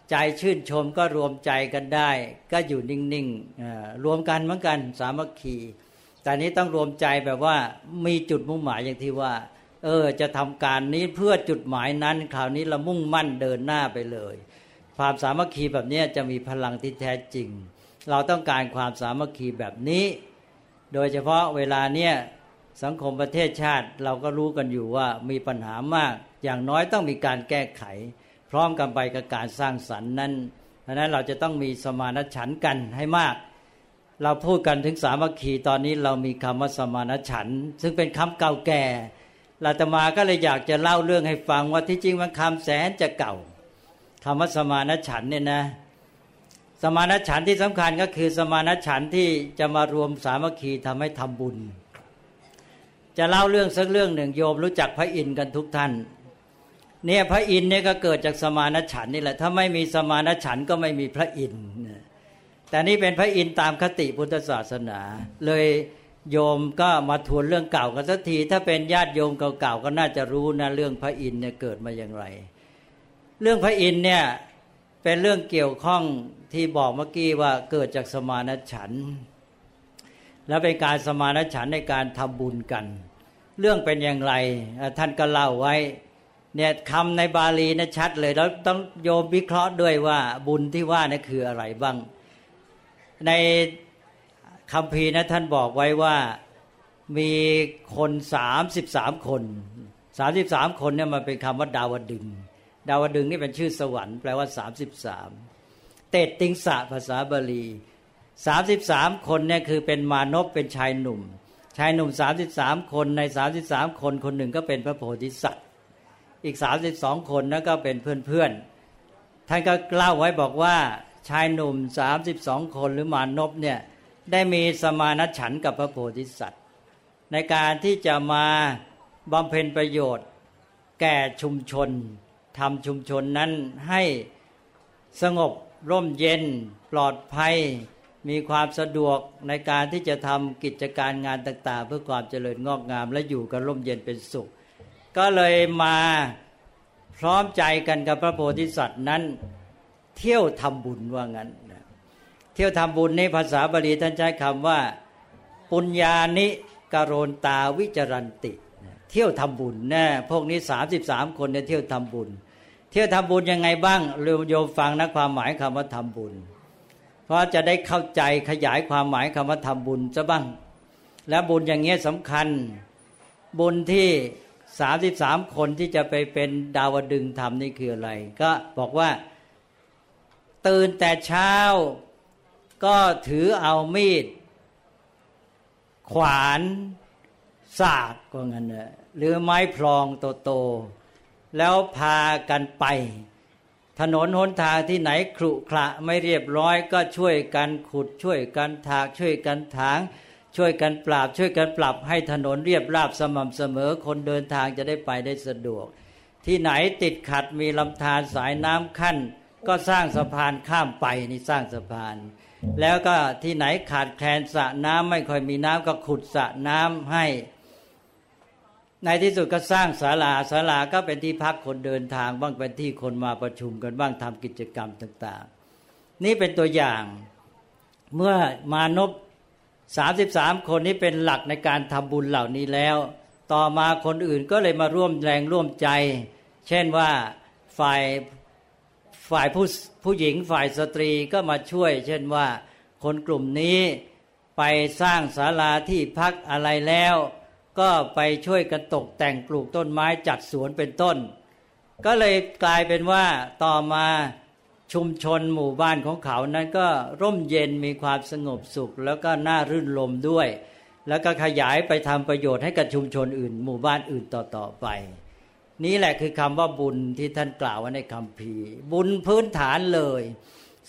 ใจชื่นชมก็รวมใจกันได้ ก็อยู่นิ่งๆรวมกันเหมือนกันสามัคคีแต่นี้ต้องรวมใจแบบว่ามีจุดมุ่งหมายอย่างที่ว่า เออจะทำการนี้เพื่อจุดหมายนั้นคราวนี้เรามุ่งมั่นเดินหน้าไปเลย ความสามัคคีแบบนี้จะมีพลังที่แท้จริง เราต้องการความสามัคคีแบบนี้ โดยเฉพาะเวลาเนี้ยสังคมประเทศชาติเราก็รู้กันอยู่ว่ามีปัญหามาก อย่างน้อยต้องมีการแก้ไข พร้อมกันไปกับการสร้างสรรค์นั้นดังนั้นเราจะต้องมีสมานฉันท์กันให้มาก เราพูดกันถึงสามัคคีตอนนี้เรามีคำว่าสมานฉันท์ซึ่งเป็นคำเก่าแก่ลาตมาก็เลยอยากจะเล่าเรื่องให้ฟังว่าที่จริงมันคำแสนจะเก่าคำว่าสมานฉันเนี่ยนะ สมานฉันที่สำคัญก็คือสมานฉันที่จะมารวมสามัคคีทำให้ทำบุญ จะเล่าเรื่องสักเรื่องหนึ่งโยมรู้จักพระอินทร์กันทุกท่าน เนี่ยพระอินทร์เนี่ยก็เกิดจากสมานฉันนี่แหละ ถ้าไม่มีสมานฉันก็ไม่มีพระอินทร์แต่นี่เป็นพระอินทร์ตามคติพุทธศาสนา เลยโยมก็มาทวนเรื่องเก่ากันสักที ถ้าเป็นญาติโยมเก่าๆก็น่าจะรู้นะเรื่องพระอินทร์เนี่ยเกิดมาอย่างไร เรื่องพระอินทร์เนี่ย เป็นเรื่องเกี่ยวข้องที่บอกเมื่อกี้ว่าเกิดจากสมานฉันท์แล้วเป็นการสมานฉันท์ในการทำบุญกัน เรื่องเป็นอย่างไร ท่านก็เล่าไว้เนี่ยคำในบาลีนะชัดเลยแล้วต้องโยมวิเคราะห์ด้วยว่าบุญที่ว่านี่คืออะไรบ้าง ในคำพีนะท่านบอกไว้ว่ามีคนสามสิบสามคนสามสิบสามคนเนี่ยมันเป็นคำว่าดาวดึง ดาวดึงนี่เป็นชื่อสวรรค์แปลว่าสามสิบสามเตติงสะภาษาบาลีสามสิบสามคนเนี่ยคือเป็นมานพเป็นชายหนุ่ม ชายหนุ่มสามสิบสามคนในสามสิบสามคนคนหนึ่งก็เป็นพระโพธิสัตว์ อีกสามสิบสองคนนั่นก็เป็นเพื่อนเพื่อนท่านก็เล่าไว้บอกว่าชายหนุ่มสามสิบสองคนหรือมานพเนี่ยได้มีสมานฉันกับพระโพธิสัตว์ ในการที่จะมาบำเพ็ญประโยชน์ แก่ชุมชน ทำชุมชนนั้นให้สงบร่มเย็นปลอดภัย มีความสะดวกในการที่จะทำกิจการงานต่าง ๆ เพื่อความเจริญงอกงาม และอยู่กันร่มเย็นเป็นสุข ก็เลยมาพร้อมใจกันกับพระโพธิสัตว์นั้น เที่ยวทำบุญว่างั้นเที่ยวทำบุญในภาษาบาลีท่านใช้คำว่า ปุญญานิกโรนตาวิจรันติ เที่ยวทำบุญนะพวกนี้สามสิบสามคนเนี่ยเที่ยวทำบุญ เที่ยวทำบุญยังไงบ้างเรโยมฟังนะความหมายคำว่าทำบุญ เพราะจะได้เข้าใจขยายความหมายคำว่าทำบุญจะบ้าง และบุญอย่างเงี้ยสำคัญบุญที่สามสิบสามคนที่จะไปเป็นดาวดึงทำนี่คืออะไร ก็บอกว่าตื่นแต่เช้าก็ถือเอามีด ขวานสากก็งั้นเน หรือไม้พลองโตๆแล้วพากันไป ถนนหนทางที่ไหนครุขระไม่เรียบร้อยก็ช่วยกันขุดช่วยกันถากช่วยกันถาง ช่วยกันปราบช่วยกันปรับให้ถนนเรียบราบสม่ำเสมอคนเดินทางจะได้ไปได้สะดวก ที่ไหนติดขัดมีลำธารสายน้ำขั้น ก็สร้างสะพานข้ามไปนี่สร้างสะพานแล้วก็ที่ไหนขาดแคลนสระน้ำไม่ค่อยมีน้ำก็ขุดสระน้ำให้ ในที่สุดก็สร้างศาลาศาลาก็เป็นที่พักคนเดินทาง บ้างเป็นที่คนมาประชุมกันบ้างทำกิจกรรมต่าง ๆ นี่เป็นตัวอย่างเมื่อมานพสามสิบสามคนนี้เป็นหลักในการทำบุญเหล่านี้แล้ว ต่อมาคนอื่นก็เลยมาร่วมแรงร่วมใจ เช่นว่าฝ่ายฝ่ายผู้ผู้หญิงฝ่ายสตรีก็มาช่วย เช่นว่าคนกลุ่มนี้ไปสร้างศาลาที่พักอะไรแล้ว ก็ไปช่วยกันตกแต่งปลูกต้นไม้จัดสวนเป็นต้น ก็เลยกลายเป็นว่าต่อมาชุมชนหมู่บ้านของเขานั้นก็ร่มเย็นมีความสงบสุข แล้วก็น่ารื่นลมด้วย แล้วก็ขยายไปทำประโยชน์ให้กับชุมชนอื่น หมู่บ้านอื่นต่อๆไป นี่แหละคือคำว่าบุญที่ท่านกล่าวไว้ในคำพีบุญพื้นฐานเลย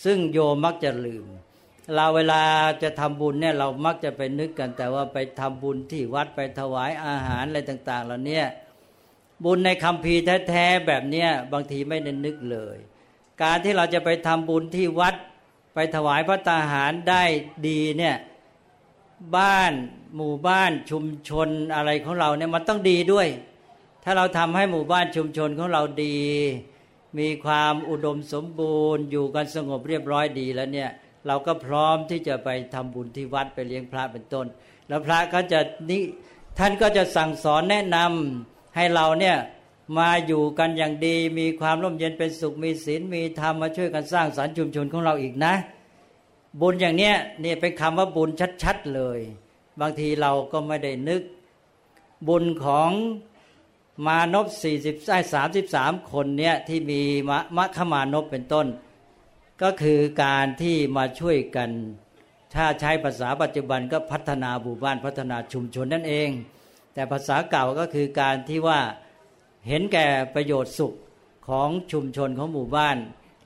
ซึ่งโยมมักจะลืม เราเวลาจะทำบุญเนี่ยเรามักจะไปนึกกัน แต่ว่าไปทำบุญที่วัดไปถวายอาหารอะไรต่าง ๆเหล่านี้บุญในคำพีแท้ๆแบบเนี้ยบางทีไม่ได้นึกเลย การที่เราจะไปทำบุญที่วัดไปถวายพระตาหารได้ดีเนี่ยบ้านหมู่บ้านชุมชนอะไรของเราเนี่ยมันต้องดีด้วย ถ้าเราทำให้หมู่บ้านชุมชนของเราดี มีความอุดมสมบูรณ์ อยู่กันสงบเรียบร้อยดีแล้วเนี่ย เราก็พร้อมที่จะไปทำบุญที่วัดไปเลี้ยงพระเป็นต้น แล้วพระก็จะนี่ท่านก็จะสั่งสอนแนะนำให้เราเนี่ยมาอยู่กันอย่างดี มีความร่มเย็นเป็นสุขมีศีลมีธรรมมาช่วยกันสร้างสารรค์ชุมชนของเราอีกนะ บุญอย่างเนี้ยนี่เป็นคำว่าบุญชัดๆเลย บางทีเราก็ไม่ได้นึกบุญของมานพสี่สิบสามสิบสามคนเนี่ยที่มีมะมะขมานพเป็นต้น ก็คือการที่มาช่วยกัน ถ้าใช้ภาษาปัจจุบันก็พัฒนาหมู่บ้านพัฒนาชุมชนนั่นเอง แต่ภาษาเก่าก็คือการที่ว่าเห็นแก่ประโยชน์สุขของชุมชนของหมู่บ้าน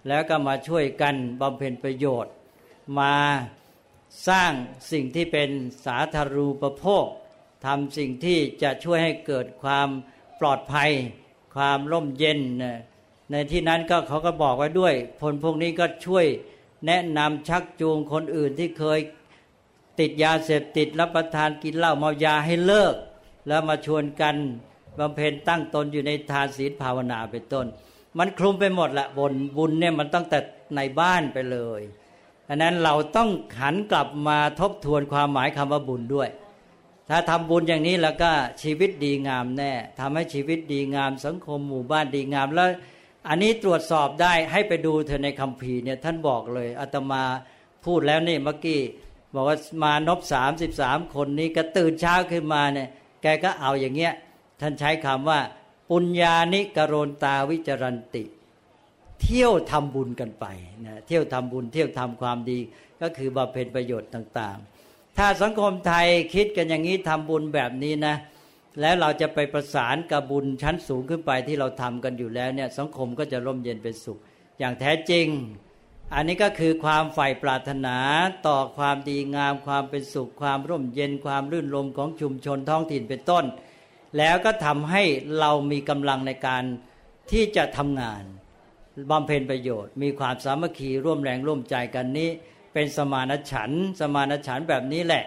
แล้วก็มาช่วยกันบำเพ็ญประโยชน์ มาสร้างสิ่งที่เป็นสาธารูปโภคทำสิ่งที่จะช่วยให้เกิดความปลอดภัย ความร่มเย็น ในที่นั้นก็เขาก็บอกไว้ด้วยผลพวกนี้ก็ช่วยแนะนำชักจูงคนอื่นที่เคยติดยาเสพติดรับประทานกินเหล้าเมายาให้เลิก แล้วมาชวนกันบำเพ็ญตั้งตนอยู่ในทานศีลภาวนาเป็นต้น มันคลุมไปหมดละบนบุญเนี่ยมันตั้งแต่ในบ้านไปเลยอันนั้นเราต้องขันกลับมาทบทวนความหมายคำว่าบุญด้วย ถ้าทำบุญอย่างนี้แล้วก็ชีวิตดีงามแน่ทำให้ชีวิตดีงาม สังคมหมู่บ้านดีงามแล้ว อันนี้ตรวจสอบได้ให้ไปดูเธอในคัมภีร์เนี่ยท่านบอกเลยอาตมาพูดแล้วนี่เมื่อกี้บอกว่ามานบสามสิบสามคนนี้ก็ตื่นเช้าขึ้นมาเนี่ยแกก็เอาอย่างเงี้ยท่านใช้คำว่า ปุญญานิกรณตาวิจรันติ เที่ยวทำบุญกันไปนะเที่ยวทำบุญเที่ยวทำความดีก็คือบำเพ็ญประโยชน์ต่าง ๆ ถ้าสังคมไทยคิดกันอย่างนี้ทำบุญแบบนี้นะ แล้วเราจะไปประสานกับบุญชั้นสูงขึ้นไปที่เราทำกันอยู่แล้วเนี่ยสังคมก็จะร่มเย็นเป็นสุข อย่างแท้จริง อันนี้ก็คือความใฝ่ปรารถนาต่อความดีงามความเป็นสุข ความร่มเย็นความรื่นรมของชุมชนท้องถิ่นเป็นต้น แล้วก็ทำให้เรามีกำลังในการที่จะทำงานบำเพ็ญประโยชน์ มีความสามัคคีร่วมแรงร่วมใจกันนี้ เป็นสมานฉันสมานฉันแบบนี้แหละ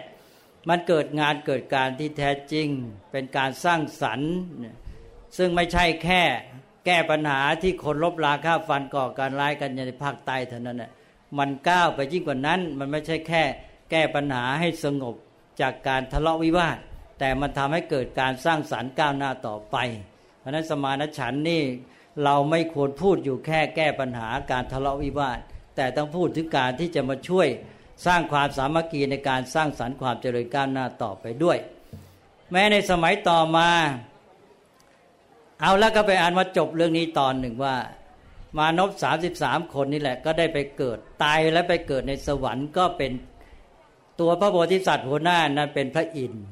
มันเกิดงานเกิดการที่แท้จริง เป็นการสร้างสรรค์ ซึ่งไม่ใช่แค่แก้ปัญหาที่คนลบราฆ่าฟันก่อการร้ายกันในภาคใต้เท่านั้นน่ะมันก้าวไปยิ่งกว่านั้น มันไม่ใช่แค่ แก้ปัญหาให้สงบจากการทะเลาะวิวาท แต่มันทำให้เกิดการสร้างสรรค์ก้าวหน้าต่อไป เพราะนั้นสมานฉันนี่เราไม่ควรพูดอยู่แค่แก้ปัญหาการทะเลาะวิวาท แต่ต้องพูดถึงการที่จะมาช่วย สร้างความสามัคคีในการสร้างสรรค์ความเจริญก้าวหน้าต่อไปด้วย แม้ในสมัยต่อมา เอาแล้วก็ไปอ่านมาจบเรื่องนี้ตอนหนึ่งว่ามานพสามสิบสามคนนี่แหละ ก็ได้ไปเกิดตายและไปเกิดในสวรรค์ก็เป็นตัวพระโพธิสัตว์หัวหน้านั้นเป็นพระอินทร์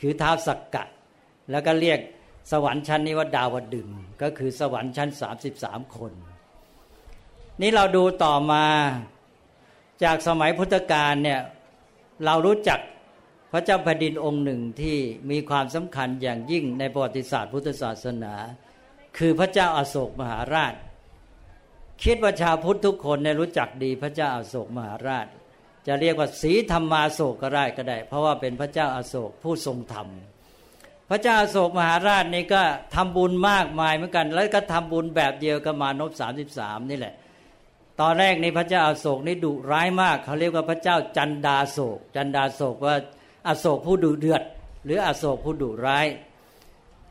คือท้าวสักกะ แล้วก็เรียกสวรรค์ชั้นนี้ว่าดาวดึงก็คือสวรรค์ชั้นสามสิบสามคน นี่เราดูต่อมา จากสมัยพุทธกาลเนี่ยเรารู้จักพระเจ้าแผ่นดินองค์หนึ่งที่มีความสำคัญอย่างยิ่งในประวัติศาสตร์พุทธศาสนา คือพระเจ้าอาโศกมหาราช คิดว่าชาวพุทธทุกคนเนี่ยรู้จักดีพระเจ้าอาโศกมหาราช จะเรียกว่าสีธรรมาโศกก็ได้ก็ได้ เพราะว่าเป็นพระเจ้าอาโศกผู้ทรงธรรมพระเจ้าโศกมหาราชนี่ก็ทำบุญมากมายเหมือนกัน แล้วก็ทำบุญแบบเดียวกับมานพสามสิบสามนี่แหละ ตอนแรกในพระเจ้าอาโศกนี่ดุร้ายมาก เขาเรียกว่าพระเจ้าจันดาโศก จันดาโศกว่าอาโศกผู้ดุเดือด หรืออาโศกผู้ดุร้าย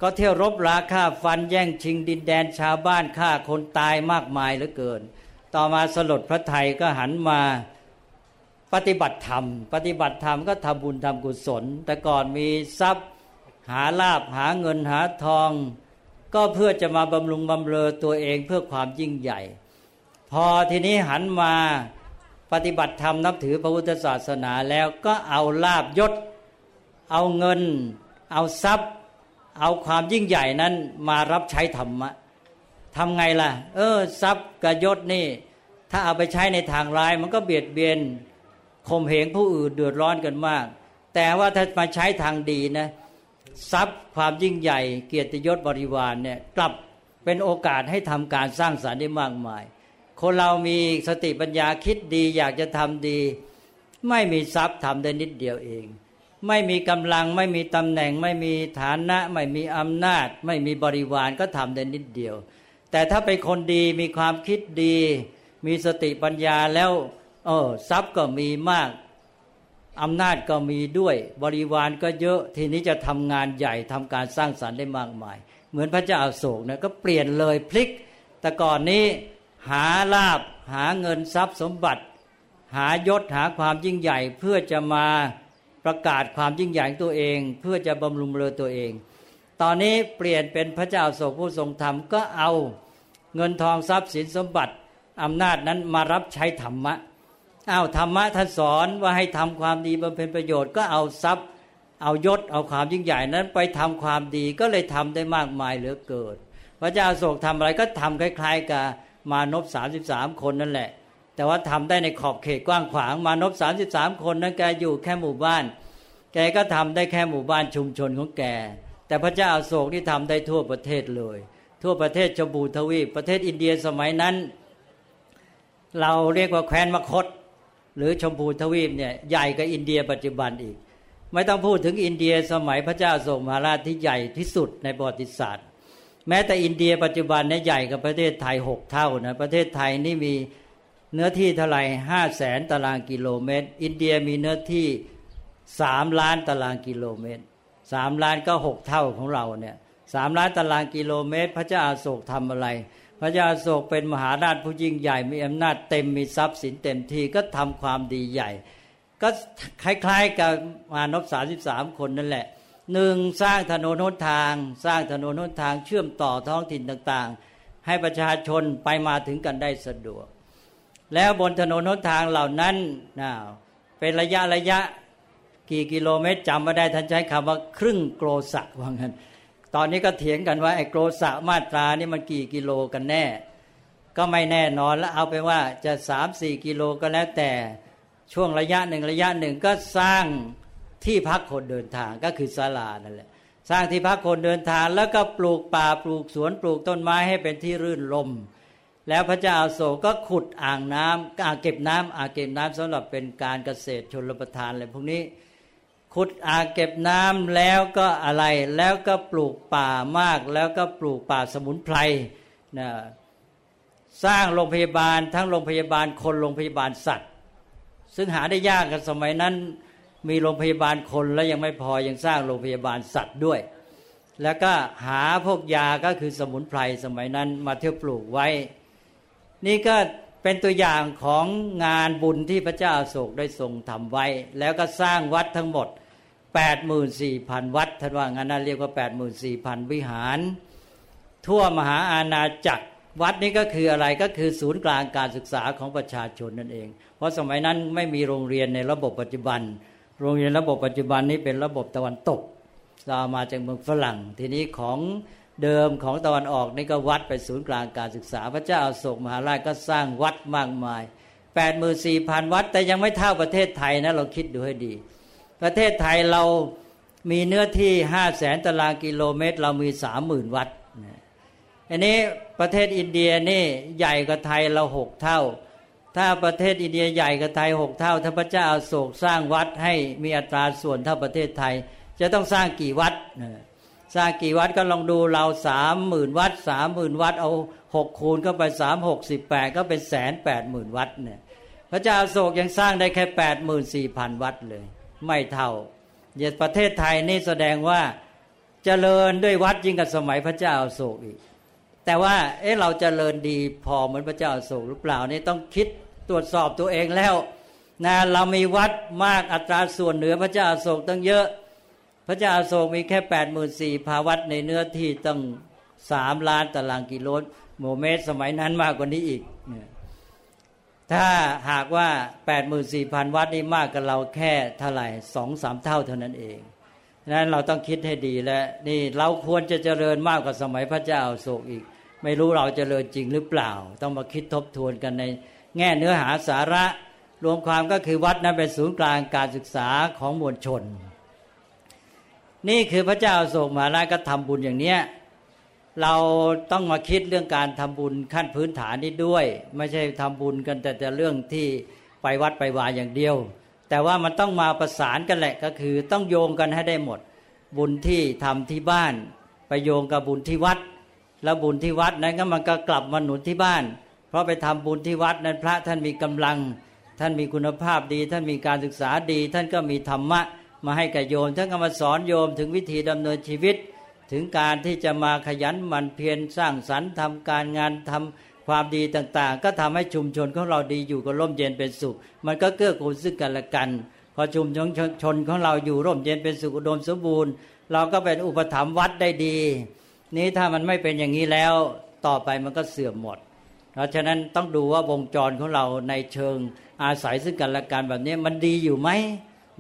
ก็เที่ยวรบราฆ่าฟันแย่งชิงดินแดนชาวบ้านฆ่าคนตายมากมายเหลือเกิน ต่อมาสลดพระไทยก็หันมาปฏิบัติธรรม ปฏิบัติธรรมก็ทำบุญทำกุศล แต่ก่อนมีทรัพย์หาลาบหาเงินหาทอง ก็เพื่อจะมาบำรุงบำเรอตัวเองเพื่อความยิ่งใหญ่ พอทีนี้หันมาปฏิบัติธรรมนับถือพระพุทธศาสนาแล้วก็เอาลาบยศ เอาเงิน เอาทรัพย์ เอาความยิ่งใหญ่นั้นมารับใช้ธรรมะทำไงล่ะ เออทรัพย์กับยศนี่ ถ้าเอาไปใช้ในทางร้าย มันก็เบียดเบียนข่มเหงผู้อื่นเดือดร้อนกันมาก แต่ว่าถ้ามาใช้ทางดีนะทรัพย์ความยิ่งใหญ่ เกียรติยศบริวารเนี่ยกลับเป็นโอกาสให้ทำการสร้างสารรค์ได้มากมาย คนเรามีสติปัญญาคิดดี อยากจะทำดี ไม่มีทรัพย์ทำได้นิดเดียวเอง ไม่มีกำลังไม่มีตำแหน่ง ไม่มีฐานะ ไม่มีอำนาจ ไม่มีบริวารก็ทำได้นิดเดียว แต่ถ้าเป็นคนดีมีความคิดดี มีสติปัญญาแล้วเออทรัพย์ก็มีมากอำนาจก็มีด้วยบริวารก็เยอะทีนี้จะทำงานใหญ่ทำการสร้างสารรค์ได้มากมาย เหมือนพระเจ้าอาโศกนะก็เปลี่ยนเลยพลิก แต่ก่อนนี้ หาลาบหาเงินทรัพย์สมบัติ หายศหาความยิ่งใหญ่ เพื่อจะมาประกาศความยิ่งใหญ่ตัวเอง เพื่อจะบำรุงเรือตัวเอง ตอนนี้เปลี่ยนเป็นพระเจ้าโศกผู้ทรงธรรมก็เอาเงินทองทรัพย์สินสมบัติอำนาจนั้นมารับใช้ธรรมะอ้าวธรรมะท่านสอนว่าให้ทำความดีบำเพ็ญประโยชน์ก็เอาทรัพย์ เอายศเอาความยิ่งใหญ่นั้นไปทำความดีก็เลยทำได้มากมายเหลือเกินพระเจ้าโศกทำอะไรก็ทำคล้าย ๆ กับ มานพสามสิบสามคนนั่นแหละ แต่ว่าทำได้ในขอบเขตกว้างขวาง มานพสามสิบสามคนนั้นแกอยู่แค่หมู่บ้าน แกก็ทำได้แค่หมู่บ้านชุมชนของแก แต่พระเจ้าอโศกที่ทำได้ทั่วประเทศเลย ทั่วประเทศชบูทวีปประเทศอินเดียสมัยนั้น เราเรียกว่าแคว้นมคต หรือชมพูทวีปเนี่ยใหญ่กว่าอินเดียปัจจุบันอีก ไม่ต้องพูดถึงอินเดียสมัยพระเจ้าทรงมหาราชที่ใหญ่ที่สุดในประวัติศาสตร์ แม้แต่อินเดียปัจจุบันเนี่ยใหญ่กว่าประเทศไทยหกเท่านะประเทศไทยนี่มีเนื้อที่เท่าไหร่ห้าแสนตารางกิโลเมตร อินเดียมีเนื้อที่สามล้านตารางกิโลเมตรสามล้านก็หกเท่าของเราเนี่ยสามล้านตารางกิโลเมตร พระเจ้าอาโศกทำอะไร พระยาโศกเป็นมหาราชผู้ยิ่งใหญ่มีอำนาจเต็มมีทรัพย์สินเต็มที่ก็ทำความดีใหญ่ ก็คล้ายๆกับมานพสาสิบสามคนนั่นแหละ หนึ่งสร้างถนนหนทาง สร้างถนนหนทางเชื่อมต่อท้องถิ่นต่างๆ ให้ประชาชนไปมาถึงกันได้สะดวก แล้วบนถนนหนทางเหล่านั้นนะเป็นระยะระยะกี่กิโลเมตรจำไม่ได้ท่านใช้คำว่าครึ่งโกลสักว่างั้นตอนนี้ก็เถียงกันว่าไอ้โกรสะมาตรานี่มันกี่กิโลกันแน่ ก็ไม่แน่นอนแล้วเอาไปว่าจะสามสี่กิโลก็แล้วแต่ช่วงระยะหนึ่งระยะหนึ่งก็สร้าง ที่พักคนเดินทางก็คือศาลานั่นแหละสร้างที่พักคนเดินทางแล้วก็ปลูกป่าปลูกสวนปลูกต้นไม้ให้เป็นที่รื่นลม แล้วพระเจ้าอาโศกก็ขุดอ่างน้ำอ่างเก็บน้ำอ่างเก็บน้ำสำหรับเป็นการเกษตรชนรประทานอะไรพวกนี้ ขุดอ่างเก็บน้ำแล้วก็อะไรแล้วก็ปลูกป่ามาก แล้วก็ปลูกป่าสมุนไพรนะสร้างโรงพยาบาลทั้งโรงพยาบาลคนโรงพยาบาลสัตว์ ซึ่งหาได้ยากกันสมัยนั้น มีโรงพยาบาลคนแล้วยังไม่พอยังสร้างโรงพยาบาลสัตว์ด้วย แล้วก็หาพวกยาก็คือสมุนไพรสมัยนั้นมาเที่ยวปลูกไว้ นี่ก็เป็นตัวอย่างของงานบุญที่พระเจ้าโศกได้ทรงทำไว้ แล้วก็สร้างวัดทั้งหมดแปดหมื่นสี่พันวัดท่านว่างั้นนะเรียกว่าแปดหมื่นสี่พันวิหาร ทั่วมหาอาณาจักรวัดนี้ก็คืออะไรก็คือศูนย์กลางการศึกษาของประชาชนนั่นเอง เพราะสมัยนั้นไม่มีโรงเรียนในระบบปัจจุบัน โรงเรียนระบบปัจจุบันนี้เป็นระบบตะวันตกเรามาจากเมืองฝรั่ง ทีนี้ของเดิมของตะวันออกนี่ก็วัดไปศูนย์กลางการศึกษา พระเจ้าอาโศกมหาราชก็สร้างวัดมากมายแปดหมื่นสี่พันวัด แต่ยังไม่เท่าประเทศไทยนะ เราคิดดูให้ดี ประเทศไทยเรามีเนื้อที่ห้าแสนตารางกิโลเมตร เรามีสามหมื่นวัดอันนี้ประเทศอินเดียนี่ใหญ่กว่าไทยเราหกเท่า ถ้าประเทศอินเดียใหญ่กว่าไทยหกเท่าถ้าพระเจ้าโศกสร้างวัดให้มีอัตราส่วนเท่าประเทศไทย จะต้องสร้างกี่วัดสร้างกี่วัดก็ลองดูเราสามหมื่นวัดสามหมื่นวัดเอาหกคูณก็ไปสามหกสิบแปดก็เป็นแสนแปดหมื่นวัดเนี่ยพระเจ้าโศกยังสร้างได้แค่แปดหมื่นสี่พันวัดเลย ไม่เท่าอย่าประเทศไทยนี่แสดงว่าเจริญด้วยวัดยิ่งกับสมัยพระเจ้าโศกอีก แต่ว่าเอ๊ะเราจเจริญดีพอเหมือนพระเจ้าโศกหรือเปล่านี่ต้องคิด ตรวจสอบตัวเองแล้วนะเรามีวัดมากอัตราส่วนเหนือพระเจ้าโศกตั้งเยอะ พระเจ้าโศกมีแค่แปดหมื่นสี่พาวัดในเนื้อที่ตั้งสามล้านตารางกิโลเมตรสมัยนั้นมากกว่านี้อีกเนี่ยถ้าหากว่า 8 4 0 0 0 วัดนี่มากกับเราแค่เท่าไหร่สองสามเท่าเท่านั้นเองนั้นเราต้องคิดให้ดีและนี่เราควรจะเจริญมากกว่าสมัยพระเจ้าโศกอีก ไม่รู้เราจเจริญจริงหรือเปล่า ต้องมาคิดทบทวนกันใน แง่เนื้อหาสาระ รวมความก็คือวัดนั้นเป็นศูนย์กลางการศึกษาของมวลชน นี่คือพระเจ้าโศกมาแล้วก็ทำบุญอย่างเนี้ยเราต้องมาคิดเรื่องการทำบุญขั้นพื้นฐานนี้ด้วย ไม่ใช่ทำบุญกันแต่แต่เรื่องที่ไปวัดไปวาอย่างเดียว แต่ว่ามันต้องมาประสานกันแหละก็คือต้องโยงกันให้ได้หมด บุญที่ทำที่บ้านไปโยงกับบุญที่วัด แล้วบุญที่วัดนั้นก็มันก็กลับมาหนุนที่บ้าน ราะไปทำบุญที่วัดนั้นพระท่านมีกำลัง ท่านมีคุณภาพดี ท่านมีการศึกษาดี ท่านก็มีธรรมะมาให้กับโยมท่านก็มาสอนโยมถึงวิธีดำเนินชีวิต ถึงการที่จะมาขยันหมั่นเพียรสร้างสรรค์ทำการงานทำความดีต่างๆ ก็ทำให้ชุมชนของเราดีอยู่ก็ร่มเย็นเป็นสุข มันก็เกื้อกูลซึ่งกันและกัน พอชุมชนชนของเราอยู่ร่มเย็นเป็นสุขอุดมสมบูรณ์ เราก็เป็นอุปถัมภ์วัดได้ดี นี้ถ้ามันไม่เป็นอย่างนี้แล้ว ต่อไปมันก็เสื่อมหมด เพราะฉะนั้นต้องดูว่าวงจรของเราในเชิงอาศัยซึ่งกันและกันแบบนี้มันดีอยู่ไหม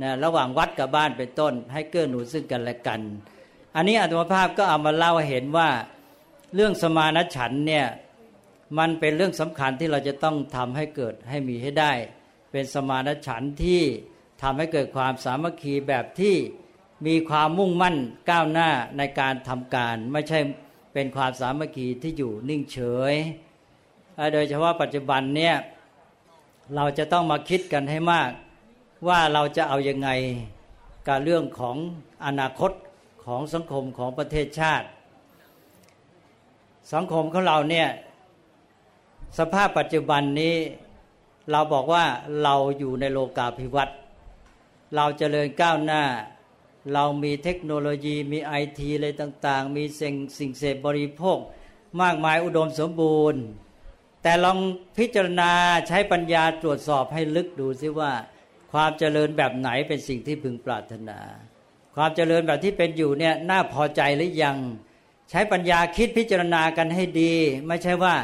นะระหว่างวัดกับบ้านเป็นต้น ให้เกื้อหนุนซึ่งกันและกัน อันนี้อัตมภาพก็เอามาเล่าเห็นว่าเรื่องสมานฉันเนี่ยมันเป็นเรื่องสำคัญที่เราจะต้องทำให้เกิดให้มีให้ได้ เป็นสมานฉันที่ทำให้เกิดความสามัคคีแบบที่มีความมุ่งมั่นก้าวหน้าในการทำการ ไม่ใช่เป็นความสามัคคีที่อยู่นิ่งเฉย โดยเฉพาะปัจจุบันเนี่ยเราจะต้องมาคิดกันให้มาก ว่าเราจะเอาอยัางไงกับเรื่องของอนาคตของสังคมของประเทศชาติ สังคมของเราเนี่ยสภาพปัจจุบันนี้เราบอกว่าเราอยู่ในโลกาภิวัตน์เราจเจริญก้าวหน้า เรามีเทคโนโลยีมีไอทีอะไรต่าง ๆ มีสิ่งสิ่งเสพบริโภค มากมายอุดมสมบูรณ์ แต่ลองพิจารณาใช้ปัญญาตรวจสอบให้ลึกดูซิว่า ความเจริญแบบไหนเป็นสิ่งที่พึงปรารถนา ความเจริญแบบที่เป็นอยู่เนี่ยน่าพอใจหรือยัง ใช้ปัญญาคิดพิจารณากันให้ดี ไม่ใช่ว่า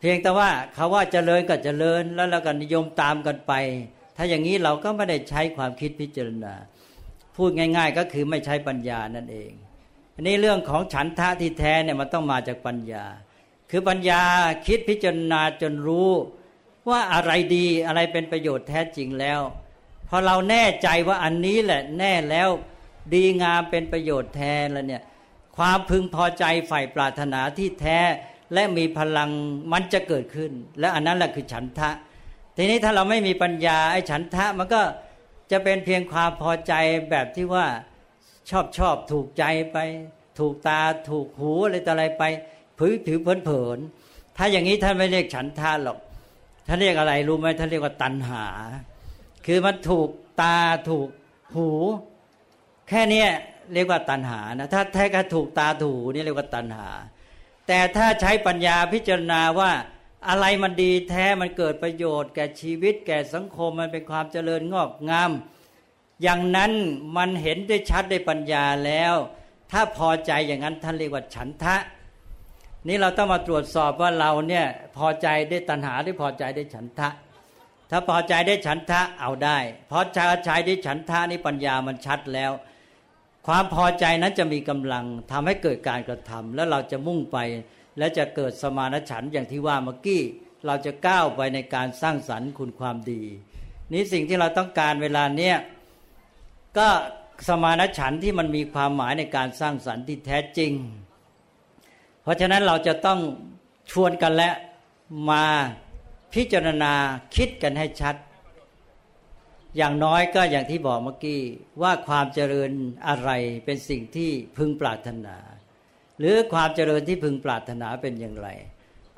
เพียงแต่ว่าเขาว่าเจริญก็เจริญแล้วเราก็นิยมตามกันไป ถ้าอย่างนี้เราก็ไม่ได้ใช้ความคิดพิจารณา พูดง่าย ๆ ก็คือไม่ใช้ปัญญานั่นเองอันนี้เรื่องของฉันทะที่แท้เนี่ยมันต้องมาจากปัญญา คือปัญญาคิดพิจารณาจนรู้ว่าอะไรดีอะไรเป็นประโยชน์แท้จริงแล้ว พอเราแน่ใจว่าอันนี้แหละแน่แล้วดีงามเป็นประโยชน์แทนแล้วเนี่ยความพึงพอใจฝ่ายปรารถนาที่แท้และมีพลังมันจะเกิดขึ้น และอันนั้นแหละคือฉันทะ ทีนี้ถ้าเราไม่มีปัญญาไอ้ฉันทะมันก็จะเป็นเพียงความพอใจแบบที่ว่าชอบชอบถูกใจไป ถูกตาถูกหูอะไรต่ออะไรไป ผือถือเพลินเผินถ้าอย่างนี้ท่านไม่เรียกฉันทะหรอกท่านเรียกอะไรรู้ไหมท่านเรียกว่าตัณหา คือมันถูกตาถูกหู แค่นี้เรียกว่าตัณหานะถ้าแท้ก็ถูกตาถูนี่เรียกว่าตัณหา แต่ถ้าใช้ปัญญาพิจารณาว่าอะไรมันดีแท้มันเกิดประโยชน์ แก่ชีวิต แก่สังคมมันเป็นความเจริญงอกงาม อย่างนั้นมันเห็นได้ชัดได้ปัญญาแล้ว ถ้าพอใจอย่างนั้นท่านเรียกว่าฉันทะ นี่เราต้องมาตรวจสอบว่าเราเนี่ยพอใจได้ตัณหาได้พอใจได้ฉันทะ ถ้าพอใจได้ฉันทะเอาได้พอใจได้ฉันทะนี่ปัญญามันชัดแล้ว ความพอใจนั้นจะมีกำลังทำให้เกิดการกระทำแล้วเราจะมุ่งไป และจะเกิดสมานฉันอย่างที่ว่าเมื่อกี้เราจะก้าวไปในการสร้างสรรค์คุณความดี นี้สิ่งที่เราต้องการเวลาเนี้ยก็สมานฉันที่มันมีความหมายในการสร้างสรรค์ที่แท้จริง เพราะฉะนั้นเราจะต้องชวนกันและมาพิจารณาคิดกันให้ชัด อย่างน้อยก็อย่างที่บอกเมื่อกี้ว่าความเจริญอะไรเป็นสิ่งที่พึงปรารถนา หรือความเจริญที่พึงปรารถนาเป็นอย่างไร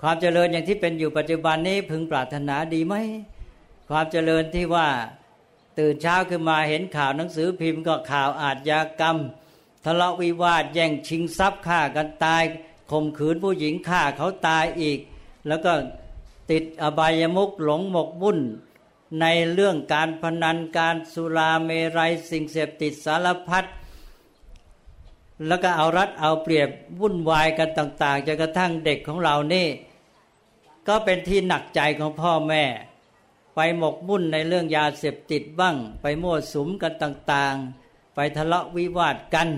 ความเจริญอย่างที่เป็นอยู่ปัจจุบันนี้พึงปรารถนาดีไหมความเจริญที่ว่าตื่นเช้าขึ้นมาเห็นข่าวหนังสือพิมพ์ก็ข่าวอาชญากรรม ทะเลาะวิวาทแย่งชิงทรัพย์ฆ่ากันตาย ข่มขืนผู้หญิงฆ่าเขาตายอีก แล้วก็ติดอบายมุกหลงหมกบุ่นในเรื่องการพนันการสุราเมรัยสิ่งเสพติดสารพัดแล้วก็เอารัดเอาเปรียบวุ่นวายกันต่างๆจนกระทั่งเด็กของเรานี่ ก็เป็นที่หนักใจของพ่อแม่ ไปหมกมุ่นในเรื่องยาเสพติดบ้าง ไปมั่วสุมกันต่างๆ ไปทะเลาะวิวาทกัน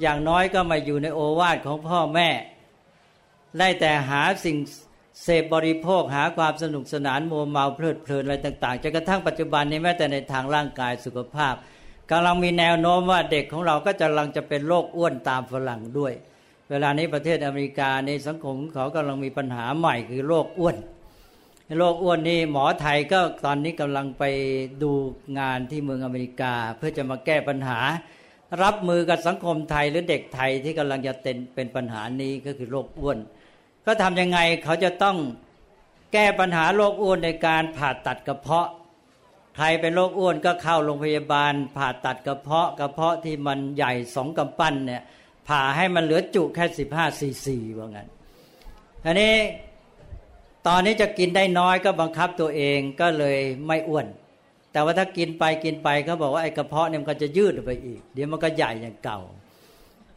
อย่างน้อยก็มาอยู่ในโอวาทของพ่อแม่ ได้แต่หาสิ่งเสพบริโภคหาความสนุกสนานมัวเมาเพลิดเพลินอะไรต่างๆจนกระทั่งปัจจุบันนี้แม้แต่ในทางร่างกายสุขภาพกำลังมีแนวโน้มว่าเด็กของเราก็จะกำลังจะเป็นโรคอ้วนตามฝรั่งด้วย เวลานี้ประเทศอเมริกาในสังคมเขากำลังมีปัญหาใหม่คือโรคอ้วนโรคอ้วนนี่หมอไทยก็ตอนนี้กำลังไปดูงานที่เมืองอเมริกา เพื่อจะมาแก้ปัญหา รับมือกับสังคมไทยหรือเด็กไทยที่กำลังจะเป็นเป็นปัญหานี้ก็คือโรคอ้วน ก็ทำยังไงเขาจะต้องแก้ปัญหาโรคอ้วนในการผ่าตัดกระเพาะ ใครเป็นโรคอ้วนก็เข้าโรงพยาบาล ผ่าตัดกระเพาะกระเพาะที่มันใหญ่สองกำปั้นเนี่ยผ่าให้มันเหลือจุแค่สิบห้าซีซีว่างั้นอันนี้ตอนนี้จะกินได้น้อยก็บังคับตัวเองก็เลยไม่อ้วน แต่ว่าถ้ากินไปกินไปเขาบอกว่าไอ้กระเพาะเนี่ยมันก็จะยืดไปอีก เดี๋ยวมันก็ใหญ่อย่างเก่า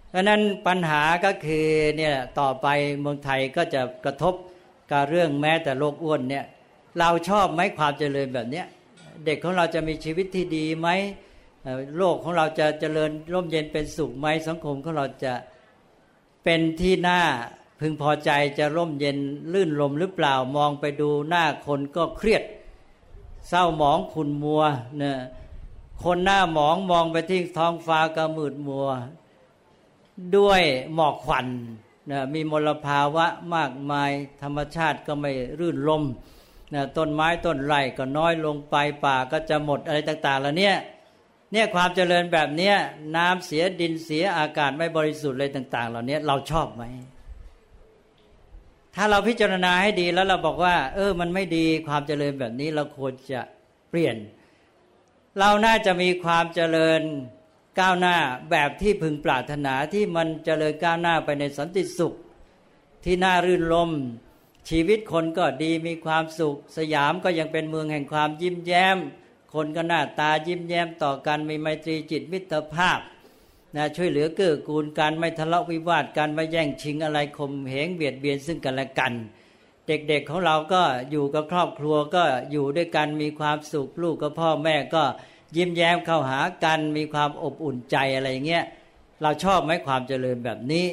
เพราะนั้นปัญหาก็คือเนี่ยต่อไปเมืองไทยก็จะกระทบกับเรื่องแม้แต่โรคอ้วนเนี่ยเราชอบไหมความเจริญแบบเนี้ยเด็กของเราจะมีชีวิตที่ดีไหมโลกของเราจะเจริญร่มเย็นเป็นสุขไหมสังคมของเราจะเป็นที่น่าพึงพอใจจะร่มเย็นลื่นลมหรือเปล่ามองไปดูหน้าคนก็เครียด เศร้าหมองขุนมัวเนี่ยคนหน้าหมองมองไปที่ท้องฟ้าก็มืดมัว ด้วยหมอกควันนะมีมลภาวะมากมายธรรมชาติก็ไม่รื่นลมนะต้นไม้ต้นไร่ก็น้อยลงไปป่าก็จะหมดอะไรต่างๆแล้วเนี่ยเนี่ยความเจริญแบบเนี้ยน้ำเสียดินเสียอากาศไม่บริสุทธิ์อะไรต่าง ๆ เหล่านี้เราชอบไหม ถ้าเราพิจารณาให้ดีแล้วเราบอกว่า เออ มันไม่ดีความเจริญแบบนี้เราควรจะเปลี่ยน เราน่าจะมีความเจริญก้าวหน้าแบบที่พึงปรารถนาที่มันเจริญก้าวหน้าไปในสันติสุข ที่น่ารื่นรมชีวิตคนก็ดีมีความสุข สยามก็ยังเป็นเมืองแห่งความยิ้มแย้ม คนก็หน้าตายิ้มแย้มต่อกันมีไมตรีจิตมิตรภาพ นะช่วยเหลือเกื้อกูลกันไม่ทะเลาะวิวาทกันไม่แย่งชิงอะไรข่มเหงเบียดเบียนซึ่งกันและกัน เด็กๆของเราก็อยู่กับครอบครัวก็อยู่ด้วยกันมีความสุขลูกกับพ่อแม่ก็ยิ้มแย้มเข้าหากันมีความอบอุ่นใจอะไรเงี้ยเราชอบไหมความเจริญแบบนี้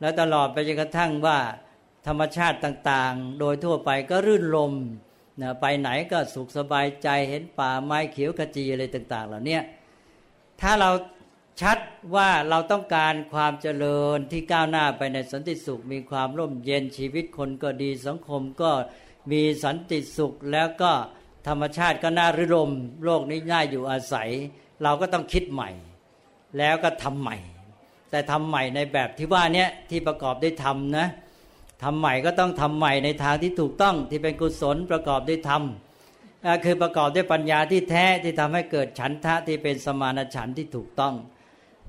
แล้วตลอดไปจนกระทั่งว่า ธรรมชาติต่างๆ โดยทั่วไปก็รื่นลมนะไปไหนก็สุขสบายใจเห็นป่าไม้เขียวขจีอะไรต่าง ๆ เหล่านี้ถ้าเรา ชัดว่าเราต้องการความเจริญที่ก้าวหน้าไปในสันติสุข มีความร่มเย็นชีวิตคนก็ดีสังคมก็มีสันติสุข แล้วก็ธรรมชาติก็น่ารื่นรมโลกนี้น่าอยู่อาศัย เราก็ต้องคิดใหม่ แล้วก็ทำใหม่ แต่ทำใหม่ในแบบที่ว่านี้ที่ประกอบด้วยธรรมนะทำใหม่ก็ต้องทำใหม่ในทางที่ถูกต้องที่เป็นกุศลประกอบด้วยธรรมคือประกอบด้วยปัญญาที่แท้ที่ทำให้เกิดฉันทะที่เป็นสมานฉันที่ถูกต้อง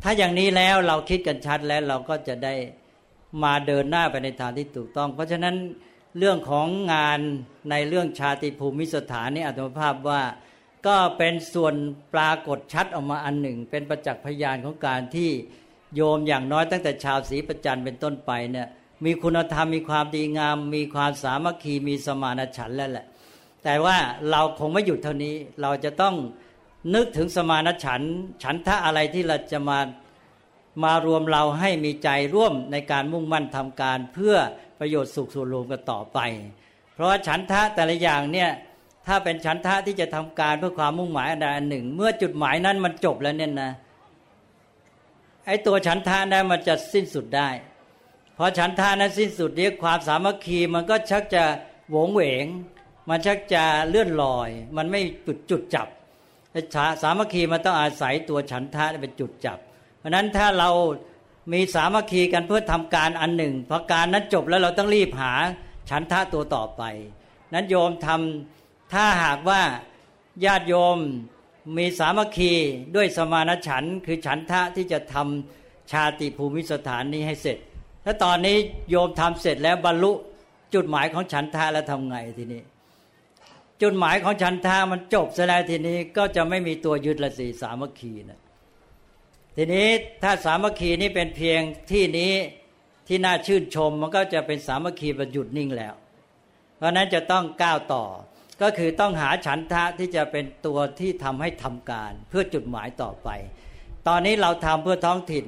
ถ้าอย่างนี้แล้วเราคิดกันชัดแล้วเราก็จะได้มาเดินหน้าไปในทางที่ถูกต้อง เพราะฉะนั้นเรื่องของงานในเรื่องชาติภูมิสถานนี่อัตมภาพว่าก็เป็นส่วนปรากฏชัดออกมาอันหนึ่ง เป็นประจักษ์พยานของการที่โยมอย่างน้อยตั้งแต่ชาวศรีประจันเป็นต้นไปเนี่ยมีคุณธรรมมีความดีงาม มีความสามัคคีมีสมานฉันท์แล้วแหละ แต่ว่าเราคงไม่หยุดเท่านี้เราจะต้อง นึกถึงสมานฉัน ฉันทะอะไรที่เราจะมามารวมเราให้มีใจร่วมในการมุ่งมั่นทำการ เพื่อประโยชน์สุขส่วนรวมกันต่อไป เพราะว่าฉันทะแต่ละอย่างเนี่ยถ้าเป็นฉันทะที่จะทำการเพื่อความมุ่งหมายอันใดอันหนึ่ง เมื่อจุดหมายนั้นมันจบแล้วเนี่ยนะไอ้ตัวฉันทะนั้นมันจะสิ้นสุดได้พอฉันทานั้นสิ้นสุดเรียกความสามัคคีมันก็ชักจะหวงเหวง มันชักจะเลื่อนลอย มันไม่จุดจุดจับ สามัคคีมันต้องอาศัยตัวฉันทะเป็นจุดจับ เพราะนั้นถ้าเรามีสามัคคีกันเพื่อทำการอันหนึ่งพอการนั้นจบแล้วเราต้องรีบหาฉันทะตัวต่อไป นั้นโยมทำถ้าหากว่าญาติโยมมีสามัคคีด้วยสมานฉันคือฉันทะที่จะทำชาติภูมิสถานนี้ให้เสร็จ ถ้าตอนนี้โยมทำเสร็จแล้วบรรลุจุดหมายของฉันทาแล้วทำไงทีนี้ จุดหมายของฉันทามันจบซะแล้วทีนี้ก็จะไม่มีตัวยึดละสีสามัคคีนะทีนี้ถ้าสามัคคีนี้เป็นเพียงที่นี้ที่น่าชื่นชมมันก็จะเป็นสามัคคีประหยุดนิ่งแล้ว เพราะนั้นจะต้องก้าวต่อ ก็คือต้องหาฉันทะที่จะเป็นตัวที่ทำให้ทำการ เพื่อจุดหมายต่อไป ตอนนี้เราทำเพื่อท้องถิ่น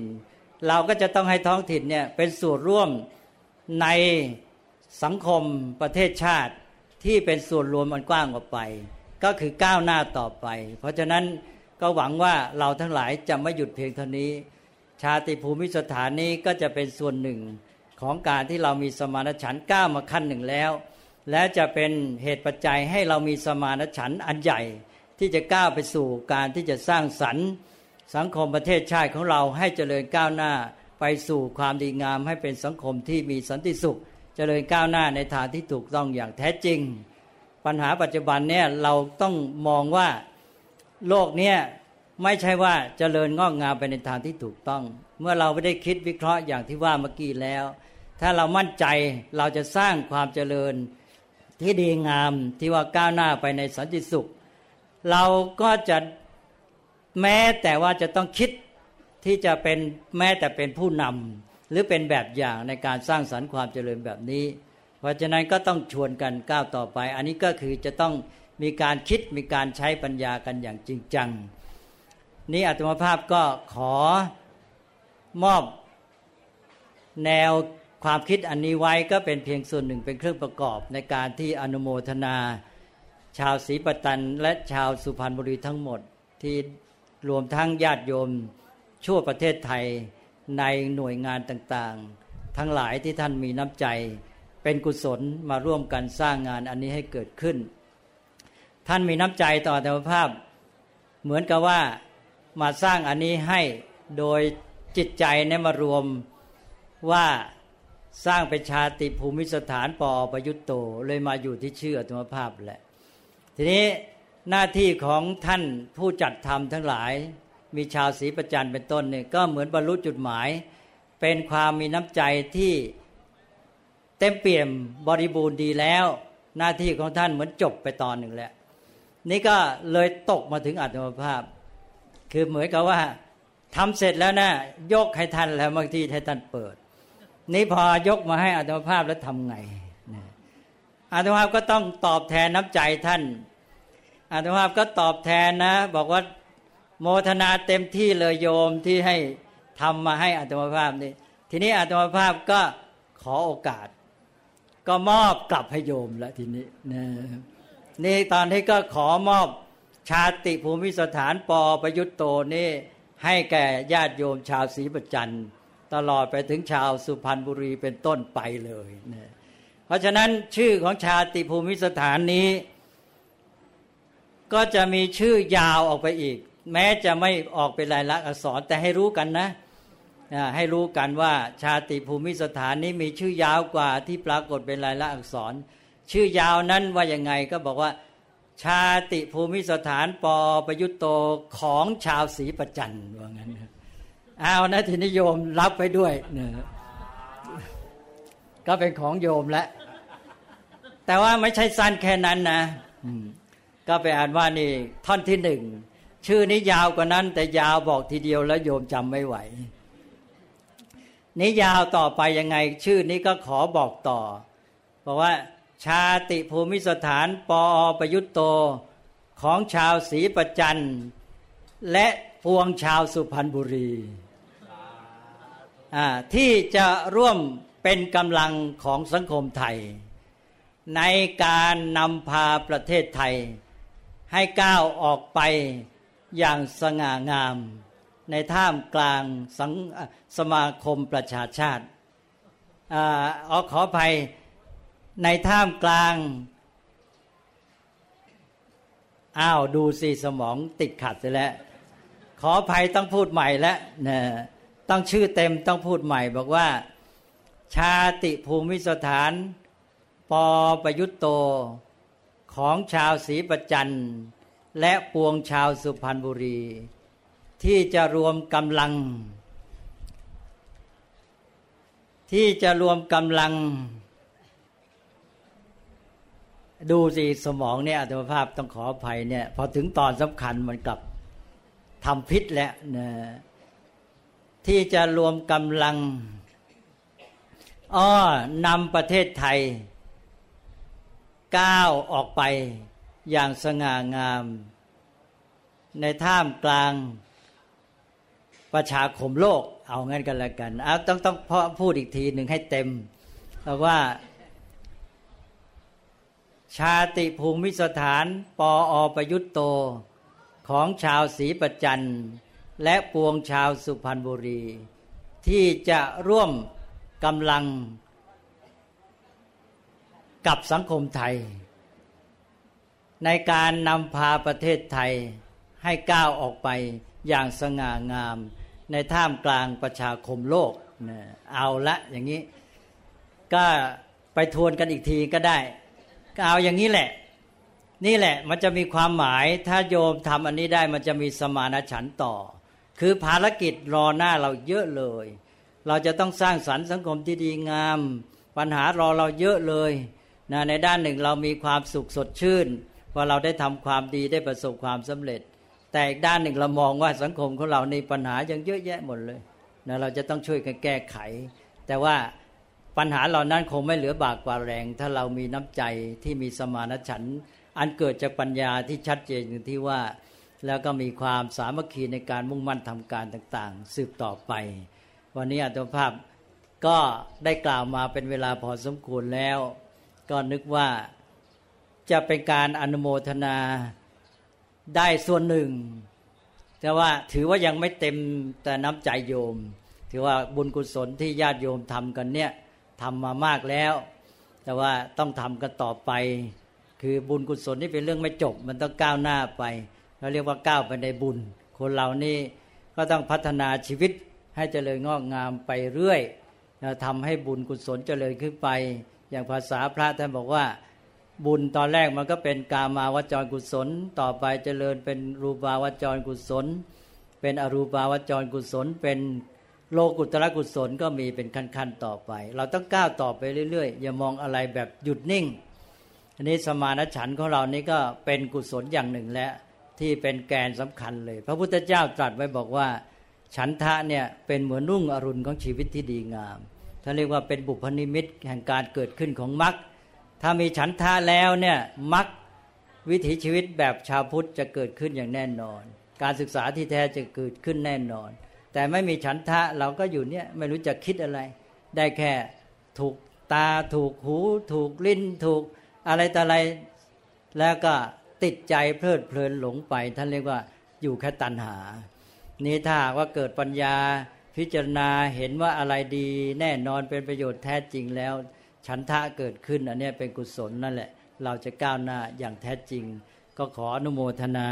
เราก็จะต้องให้ท้องถิ่นเนี่ยเป็นส่วนร่วมในสังคมประเทศชาติ ที่เป็นส่วนรวมมันกว้างออกไป ก็คือก้าวหน้าต่อไป เพราะฉะนั้นก็หวังว่าเราทั้งหลายจะไม่หยุดเพียงเท่านี้ ชาติภูมิสถานนี้ก็จะเป็นส่วนหนึ่งของการที่เรามีสมานฉันท์ก้าวมาขั้นหนึ่งแล้ว และจะเป็นเหตุปัจจัยให้เรามีสมานฉันท์อันใหญ่ที่จะก้าวไปสู่การที่จะสร้างสรรค์ สังคมประเทศชาติของเราให้เจริญก้าวหน้าไปสู่ความดีงามให้เป็นสังคมที่มีสันติสุข เจริญก้าวหน้าในทางที่ถูกต้องอย่างแท้จริง ปัญหาปัจจุบันเนี่ยเราต้องมองว่าโลกเนี่ยไม่ใช่ว่าเจริญงอกงามไปในทางที่ถูกต้อง เมื่อเราไม่ได้คิดวิเคราะห์อย่างที่ว่าเมื่อกี้แล้ว ถ้าเรามั่นใจเราจะสร้างความเจริญที่ดีงามที่ว่าก้าวหน้าไปในสันติสุข เราก็จะแม้แต่ว่าจะต้องคิดที่จะเป็นแม้แต่เป็นผู้นำ หรือเป็นแบบอย่างในการสร้างสรรค์ความเจริญแบบนี้ เพราะฉะนั้นก็ต้องชวนกันก้าวต่อไป อันนี้ก็คือจะต้องมีการคิดมีการใช้ปัญญากันอย่างจริงจัง นี้อัตมภาพก็ขอมอบแนวความคิดอันนี้ไว้ก็เป็นเพียงส่วนหนึ่งเป็นเครื่องประกอบในการที่อนุโมทนา ชาวศรีปตันและชาวสุพรรณบุรีทั้งหมดที่รวมทั้งญาติโยม ชั่วประเทศไทย ในหน่วยงานต่างๆ ทั้งหลายที่ท่านมีน้ำใจ เป็นกุศลมาร่วมกันสร้างงานอันนี้ให้เกิดขึ้น ท่านมีน้ำใจต่อธรรมภาพ เหมือนกับว่ามาสร้างอันนี้ให้โดยจิตใจเนี่ยมารวมว่าสร้างเป็นชาติภูมิสถานปอประยุตโตเลยมาอยู่ที่ชื่อธรรมภาพแหละ ทีนี้หน้าที่ของท่านผู้จัดทำทั้งหลาย มีชาวศรีประจันเป็นต้นเนี่ยก็เหมือนบรรลุจุดหมาย เป็นความมีน้ำใจที่เต็มเปี่ยมบริบูรณ์ดีแล้ว หน้าที่ของท่านเหมือนจบไปตอนหนึ่งแล้ว นี่ก็เลยตกมาถึงอัตมภาพ คือเหมือนกับว่าทำเสร็จแล้วนะยกให้ท่านแล้วบางทีให้ท่านเปิด นี่พอยกมาให้อัตมภาพแล้วทำไงอัตมภาพก็ต้องตอบแทนน้ำใจท่านอัตมภาพก็ตอบแทนนะ บอกว่า โมทนาเต็มที่เลยโยมที่ให้ทำมาให้อัตมภาพนี่ทีนี้อัตมภาพก็ขอโอกาส ก็มอบกลับให้โยมแล้วทีนี้นะนี่ตอนที่ก็ขอมอบชาติภูมิสถานปอประยุตโตนี่ให้แก่ญาติโยมชาวศรีประจันตลอดไปถึงชาวสุพรรณบุรีเป็นต้นไปเลยนะเพราะฉะนั้นชื่อของชาติภูมิสถานนี้ ก็จะมีชื่อยาวออกไปอีก แม้จะไม่ออกเป็นลายลักษณ์อักษรแต่ให้รู้กันนะให้รู้กันว่าชาติภูมิสถานนี้มีชื่อยาวกว่าที่ปรากฏเป็นลายลักษณ์อักษร ชื่อยาวนั้นว่ายังไงก็บอกว่า ชาติภูมิสถานปอประยุตโตของชาวศรีประจันว่างั้นเอานะทีนิยมรับไปด้วยนะก็เป็นของโยมแล้วแต่ว่าไม่ใช่สั้นแค่นั้นนะก็ไปอ่านว่านี่ท่อนที่หนึ่ง ชื่อนี้ยาวกว่านั้น แต่ยาวบอกทีเดียวแล้วโยมจำไม่ไหวนี้ยาวต่อไปยังไง ชื่อนี้ก็ขอบอกต่อบอกว่า ชาติภูมิสถานปอประยุตโตของชาวศรีประจันและพวงชาวสุพรรณบุรีที่จะร่วมเป็นกำลังของสังคมไทย ในการนำพาประเทศไทย ให้ก้าวออกไป อย่างสง่างาม ในท่ามกลางสังสมาคมประชาชาติออขออภัยในท่ามกลางอ้าวดูสิสมองติดขัดแล้วขออภัยต้องพูดใหม่แล้วนะต้องชื่อเต็มต้องพูดใหม่ บอกว่า ชาติภูมิสถาน ปอประยุตโตของชาวศรีประจัน และปวงชาวสุพรรณบุรี ที่จะรวมกำลัง ที่จะรวมกำลัง ดูสิสมองเนี่ยอัตภาพต้องขออภัยเนี่ยพอถึงตอนสำคัญมันกับทำพิษแล้วนะที่จะรวมกำลังอ้อนำประเทศไทยก้าวออกไป อย่างสง่างาม ในท่ามกลางประชาคมโลก เอางั้นกันแล้วกันเอาต้องต้องพพูดอีกทีหนึ่งให้เต็มเพราะว่า ชาติภูมิสถานปออประยุตโตของชาวศรีประจันและปวงชาวสุพรรณบุรี ที่จะร่วมกำลังกับสังคมไทย ในการนำพาประเทศไทยให้ก้าวออกไปอย่างสง่างาม ในท่ามกลางประชาคมโลกเอาละอย่างนี้ ก็ไปทวนกันอีกทีก็ได้ ก็เอาอย่างนี้แหละ นี่แหละมันจะมีความหมายถ้าโยมทำอันนี้ได้มันจะมีสมานฉันต่อ คือภารกิจรอหน้าเราเยอะเลย เราจะต้องสร้างสรรค์สังคมที่ดีงาม ปัญหารอเราเยอะเลยนะในด้านหนึ่งเรามีความสุขสดชื่น ว่าเราได้ทำความดีได้ประสบความสำเร็จ แต่อีกด้านหนึ่งเรามองว่าสังคมของเราในปัญหายังเยอะแยะหมดเลยนะเราจะต้องช่วยกันแก้ไข แต่ว่าปัญหาเหล่านั้นคงไม่เหลือบากกว่าแรง ถ้าเรามีน้ำใจที่มีสมานฉันท์อันเกิดจากปัญญาที่ชัดเจนอย่างที่ว่าแล้วก็มีความสามัคคีในการมุ่งมั่นทำการต่างๆ สืบต่อไป วันนี้อัตภาพก็ได้กล่าวมาเป็นเวลาพอสมควรแล้ว ก็นึกว่า จะเป็นการอนุโมทนาได้ส่วนหนึ่ง แต่ว่าถือว่ายังไม่เต็มแต่น้ำใจโยม ถือว่าบุญกุศลที่ญาติโยมทำกันเนี่ยทำมามากแล้ว แต่ว่าต้องทำกันต่อไป คือบุญกุศลนี่เป็นเรื่องไม่จบ มันต้องก้าวหน้าไปเราเรียกว่าก้าวไปในบุญ คนเรานี่ก็ต้องพัฒนาชีวิตให้เจริญงอกงามไปเรื่อยทำให้บุญกุศลเจริญขึ้นไป อย่างภาษาพระท่านบอกว่า บุญตอนแรกมันก็เป็นกามาวจรกุศล ต่อไปเจริญเป็นรูปาวจรกุศล เป็นอรูปาวจรกุศล เป็นโลกุตระกุศลก็มีเป็นขั้นๆต่อไป เราต้องก้าวต่อไปเรื่อยๆ อย่ามองอะไรแบบหยุดนิ่ง อันนี้สมานฉันของเรานี่ก็เป็นกุศลอย่างหนึ่งแล้วที่เป็นแกนสำคัญเลย พระพุทธเจ้าตรัสไว้บอกว่า ฉันทะเนี่ยเป็นเหมือนนุ่งอรุณของชีวิตที่ดีงามท่านเรียกว่าเป็นบุพนิมิตแห่งการเกิดขึ้นของมรรค ถ้ามีฉันทะแล้วเนี่ยมรรควิถีชีวิตแบบชาวพุทธจะเกิดขึ้นอย่างแน่นอน การศึกษาที่แท้จะเกิดขึ้นแน่นอน แต่ไม่มีฉันทะเราก็อยู่เนี่ยไม่รู้จะคิดอะไร ได้แค่ถูกตาถูกหู ถูกลิ้นถูกอะไรแต่อะไร แล้วก็ติดใจเพลิดเพลินหลงไป ท่านเรียกว่าอยู่แค่ตัณหา นี่ถ้าว่าเกิดปัญญาพิจารณาเห็นว่าอะไรดีแน่นอนเป็นประโยชน์แท้จริงแล้ว ฉันทะเกิดขึ้นอันนี้เป็นกุศลนั่นแหละ เราจะก้าวหน้าอย่างแท้จริง ก็ขออนุโมทนา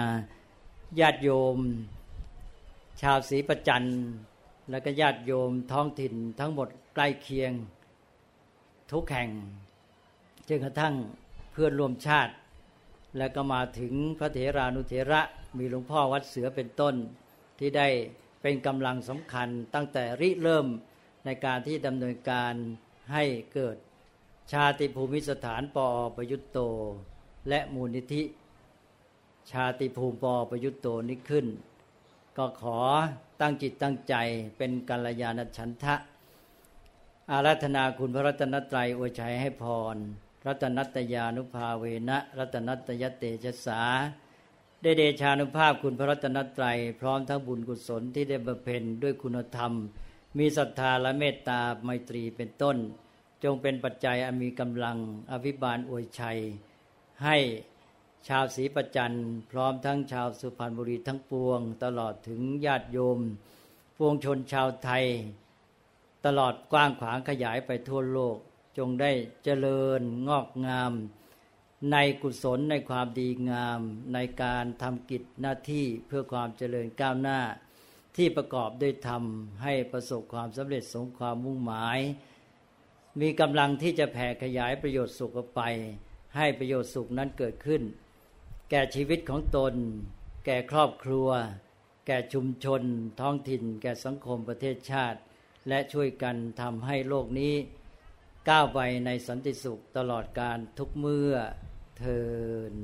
ญาติโยม ชาวศรีประจันแล้วก็ญาติโยมท้องถิ่นทั้งหมดใกล้เคียง ทุกแห่งจนกระทั่งเพื่อนร่วมชาติ แล้วก็มาถึงพระเถรานุเถระมีหลวงพ่อวัดเสือเป็นต้น ที่ได้เป็นกำลังสำคัญตั้งแต่ริเริ่มในการที่ดำเนินการให้เกิด ชาติภูมิสถานปอประยุตโต และมูลนิธิ ชาติภูมิปอประยุตโตนี้ขึ้น ก็ขอตั้งจิตตั้งใจเป็นกัลยาณฉันทะ อารัธนาคุณพระรัตนตรัยอวยชัยให้พร รัตนัตยานุภาเวนะ รัตนัตยเตชะสาได้เดชานุภาพคุณพระรัตนตรัย พร้อมทั้งบุญกุศลที่ได้บำเพ็ญด้วยคุณธรรม มีศรัทธาและเมตตาไมตรีเป็นต้น จงเป็นปัจจัยอมีกำลังอภิบาลอวยชัย ให้ชาวศรีประจันพร้อมทั้งชาวสุพรรณบุรีทั้งปวง ตลอดถึงญาติโยม ปวงชนชาวไทย ตลอดกว้างขวางขยายไปทั่วโลก จงได้เจริญงอกงาม ในกุศลในความดีงาม ในการทำกิจหน้าที่เพื่อความเจริญก้าวหน้า ที่ประกอบด้วยธรรมให้ประสบความสำเร็จสมความมุ่งหมาย มีกำลังที่จะแผ่ขยายประโยชน์สุขไป ให้ประโยชน์สุขนั้นเกิดขึ้น แก่ชีวิตของตน แก่ครอบครัว แก่ชุมชน ท้องถิ่น แก่สังคมประเทศชาติ และช่วยกันทำให้โลกนี้ก้าวไปในสันติสุขตลอดการทุกเมื่อ turn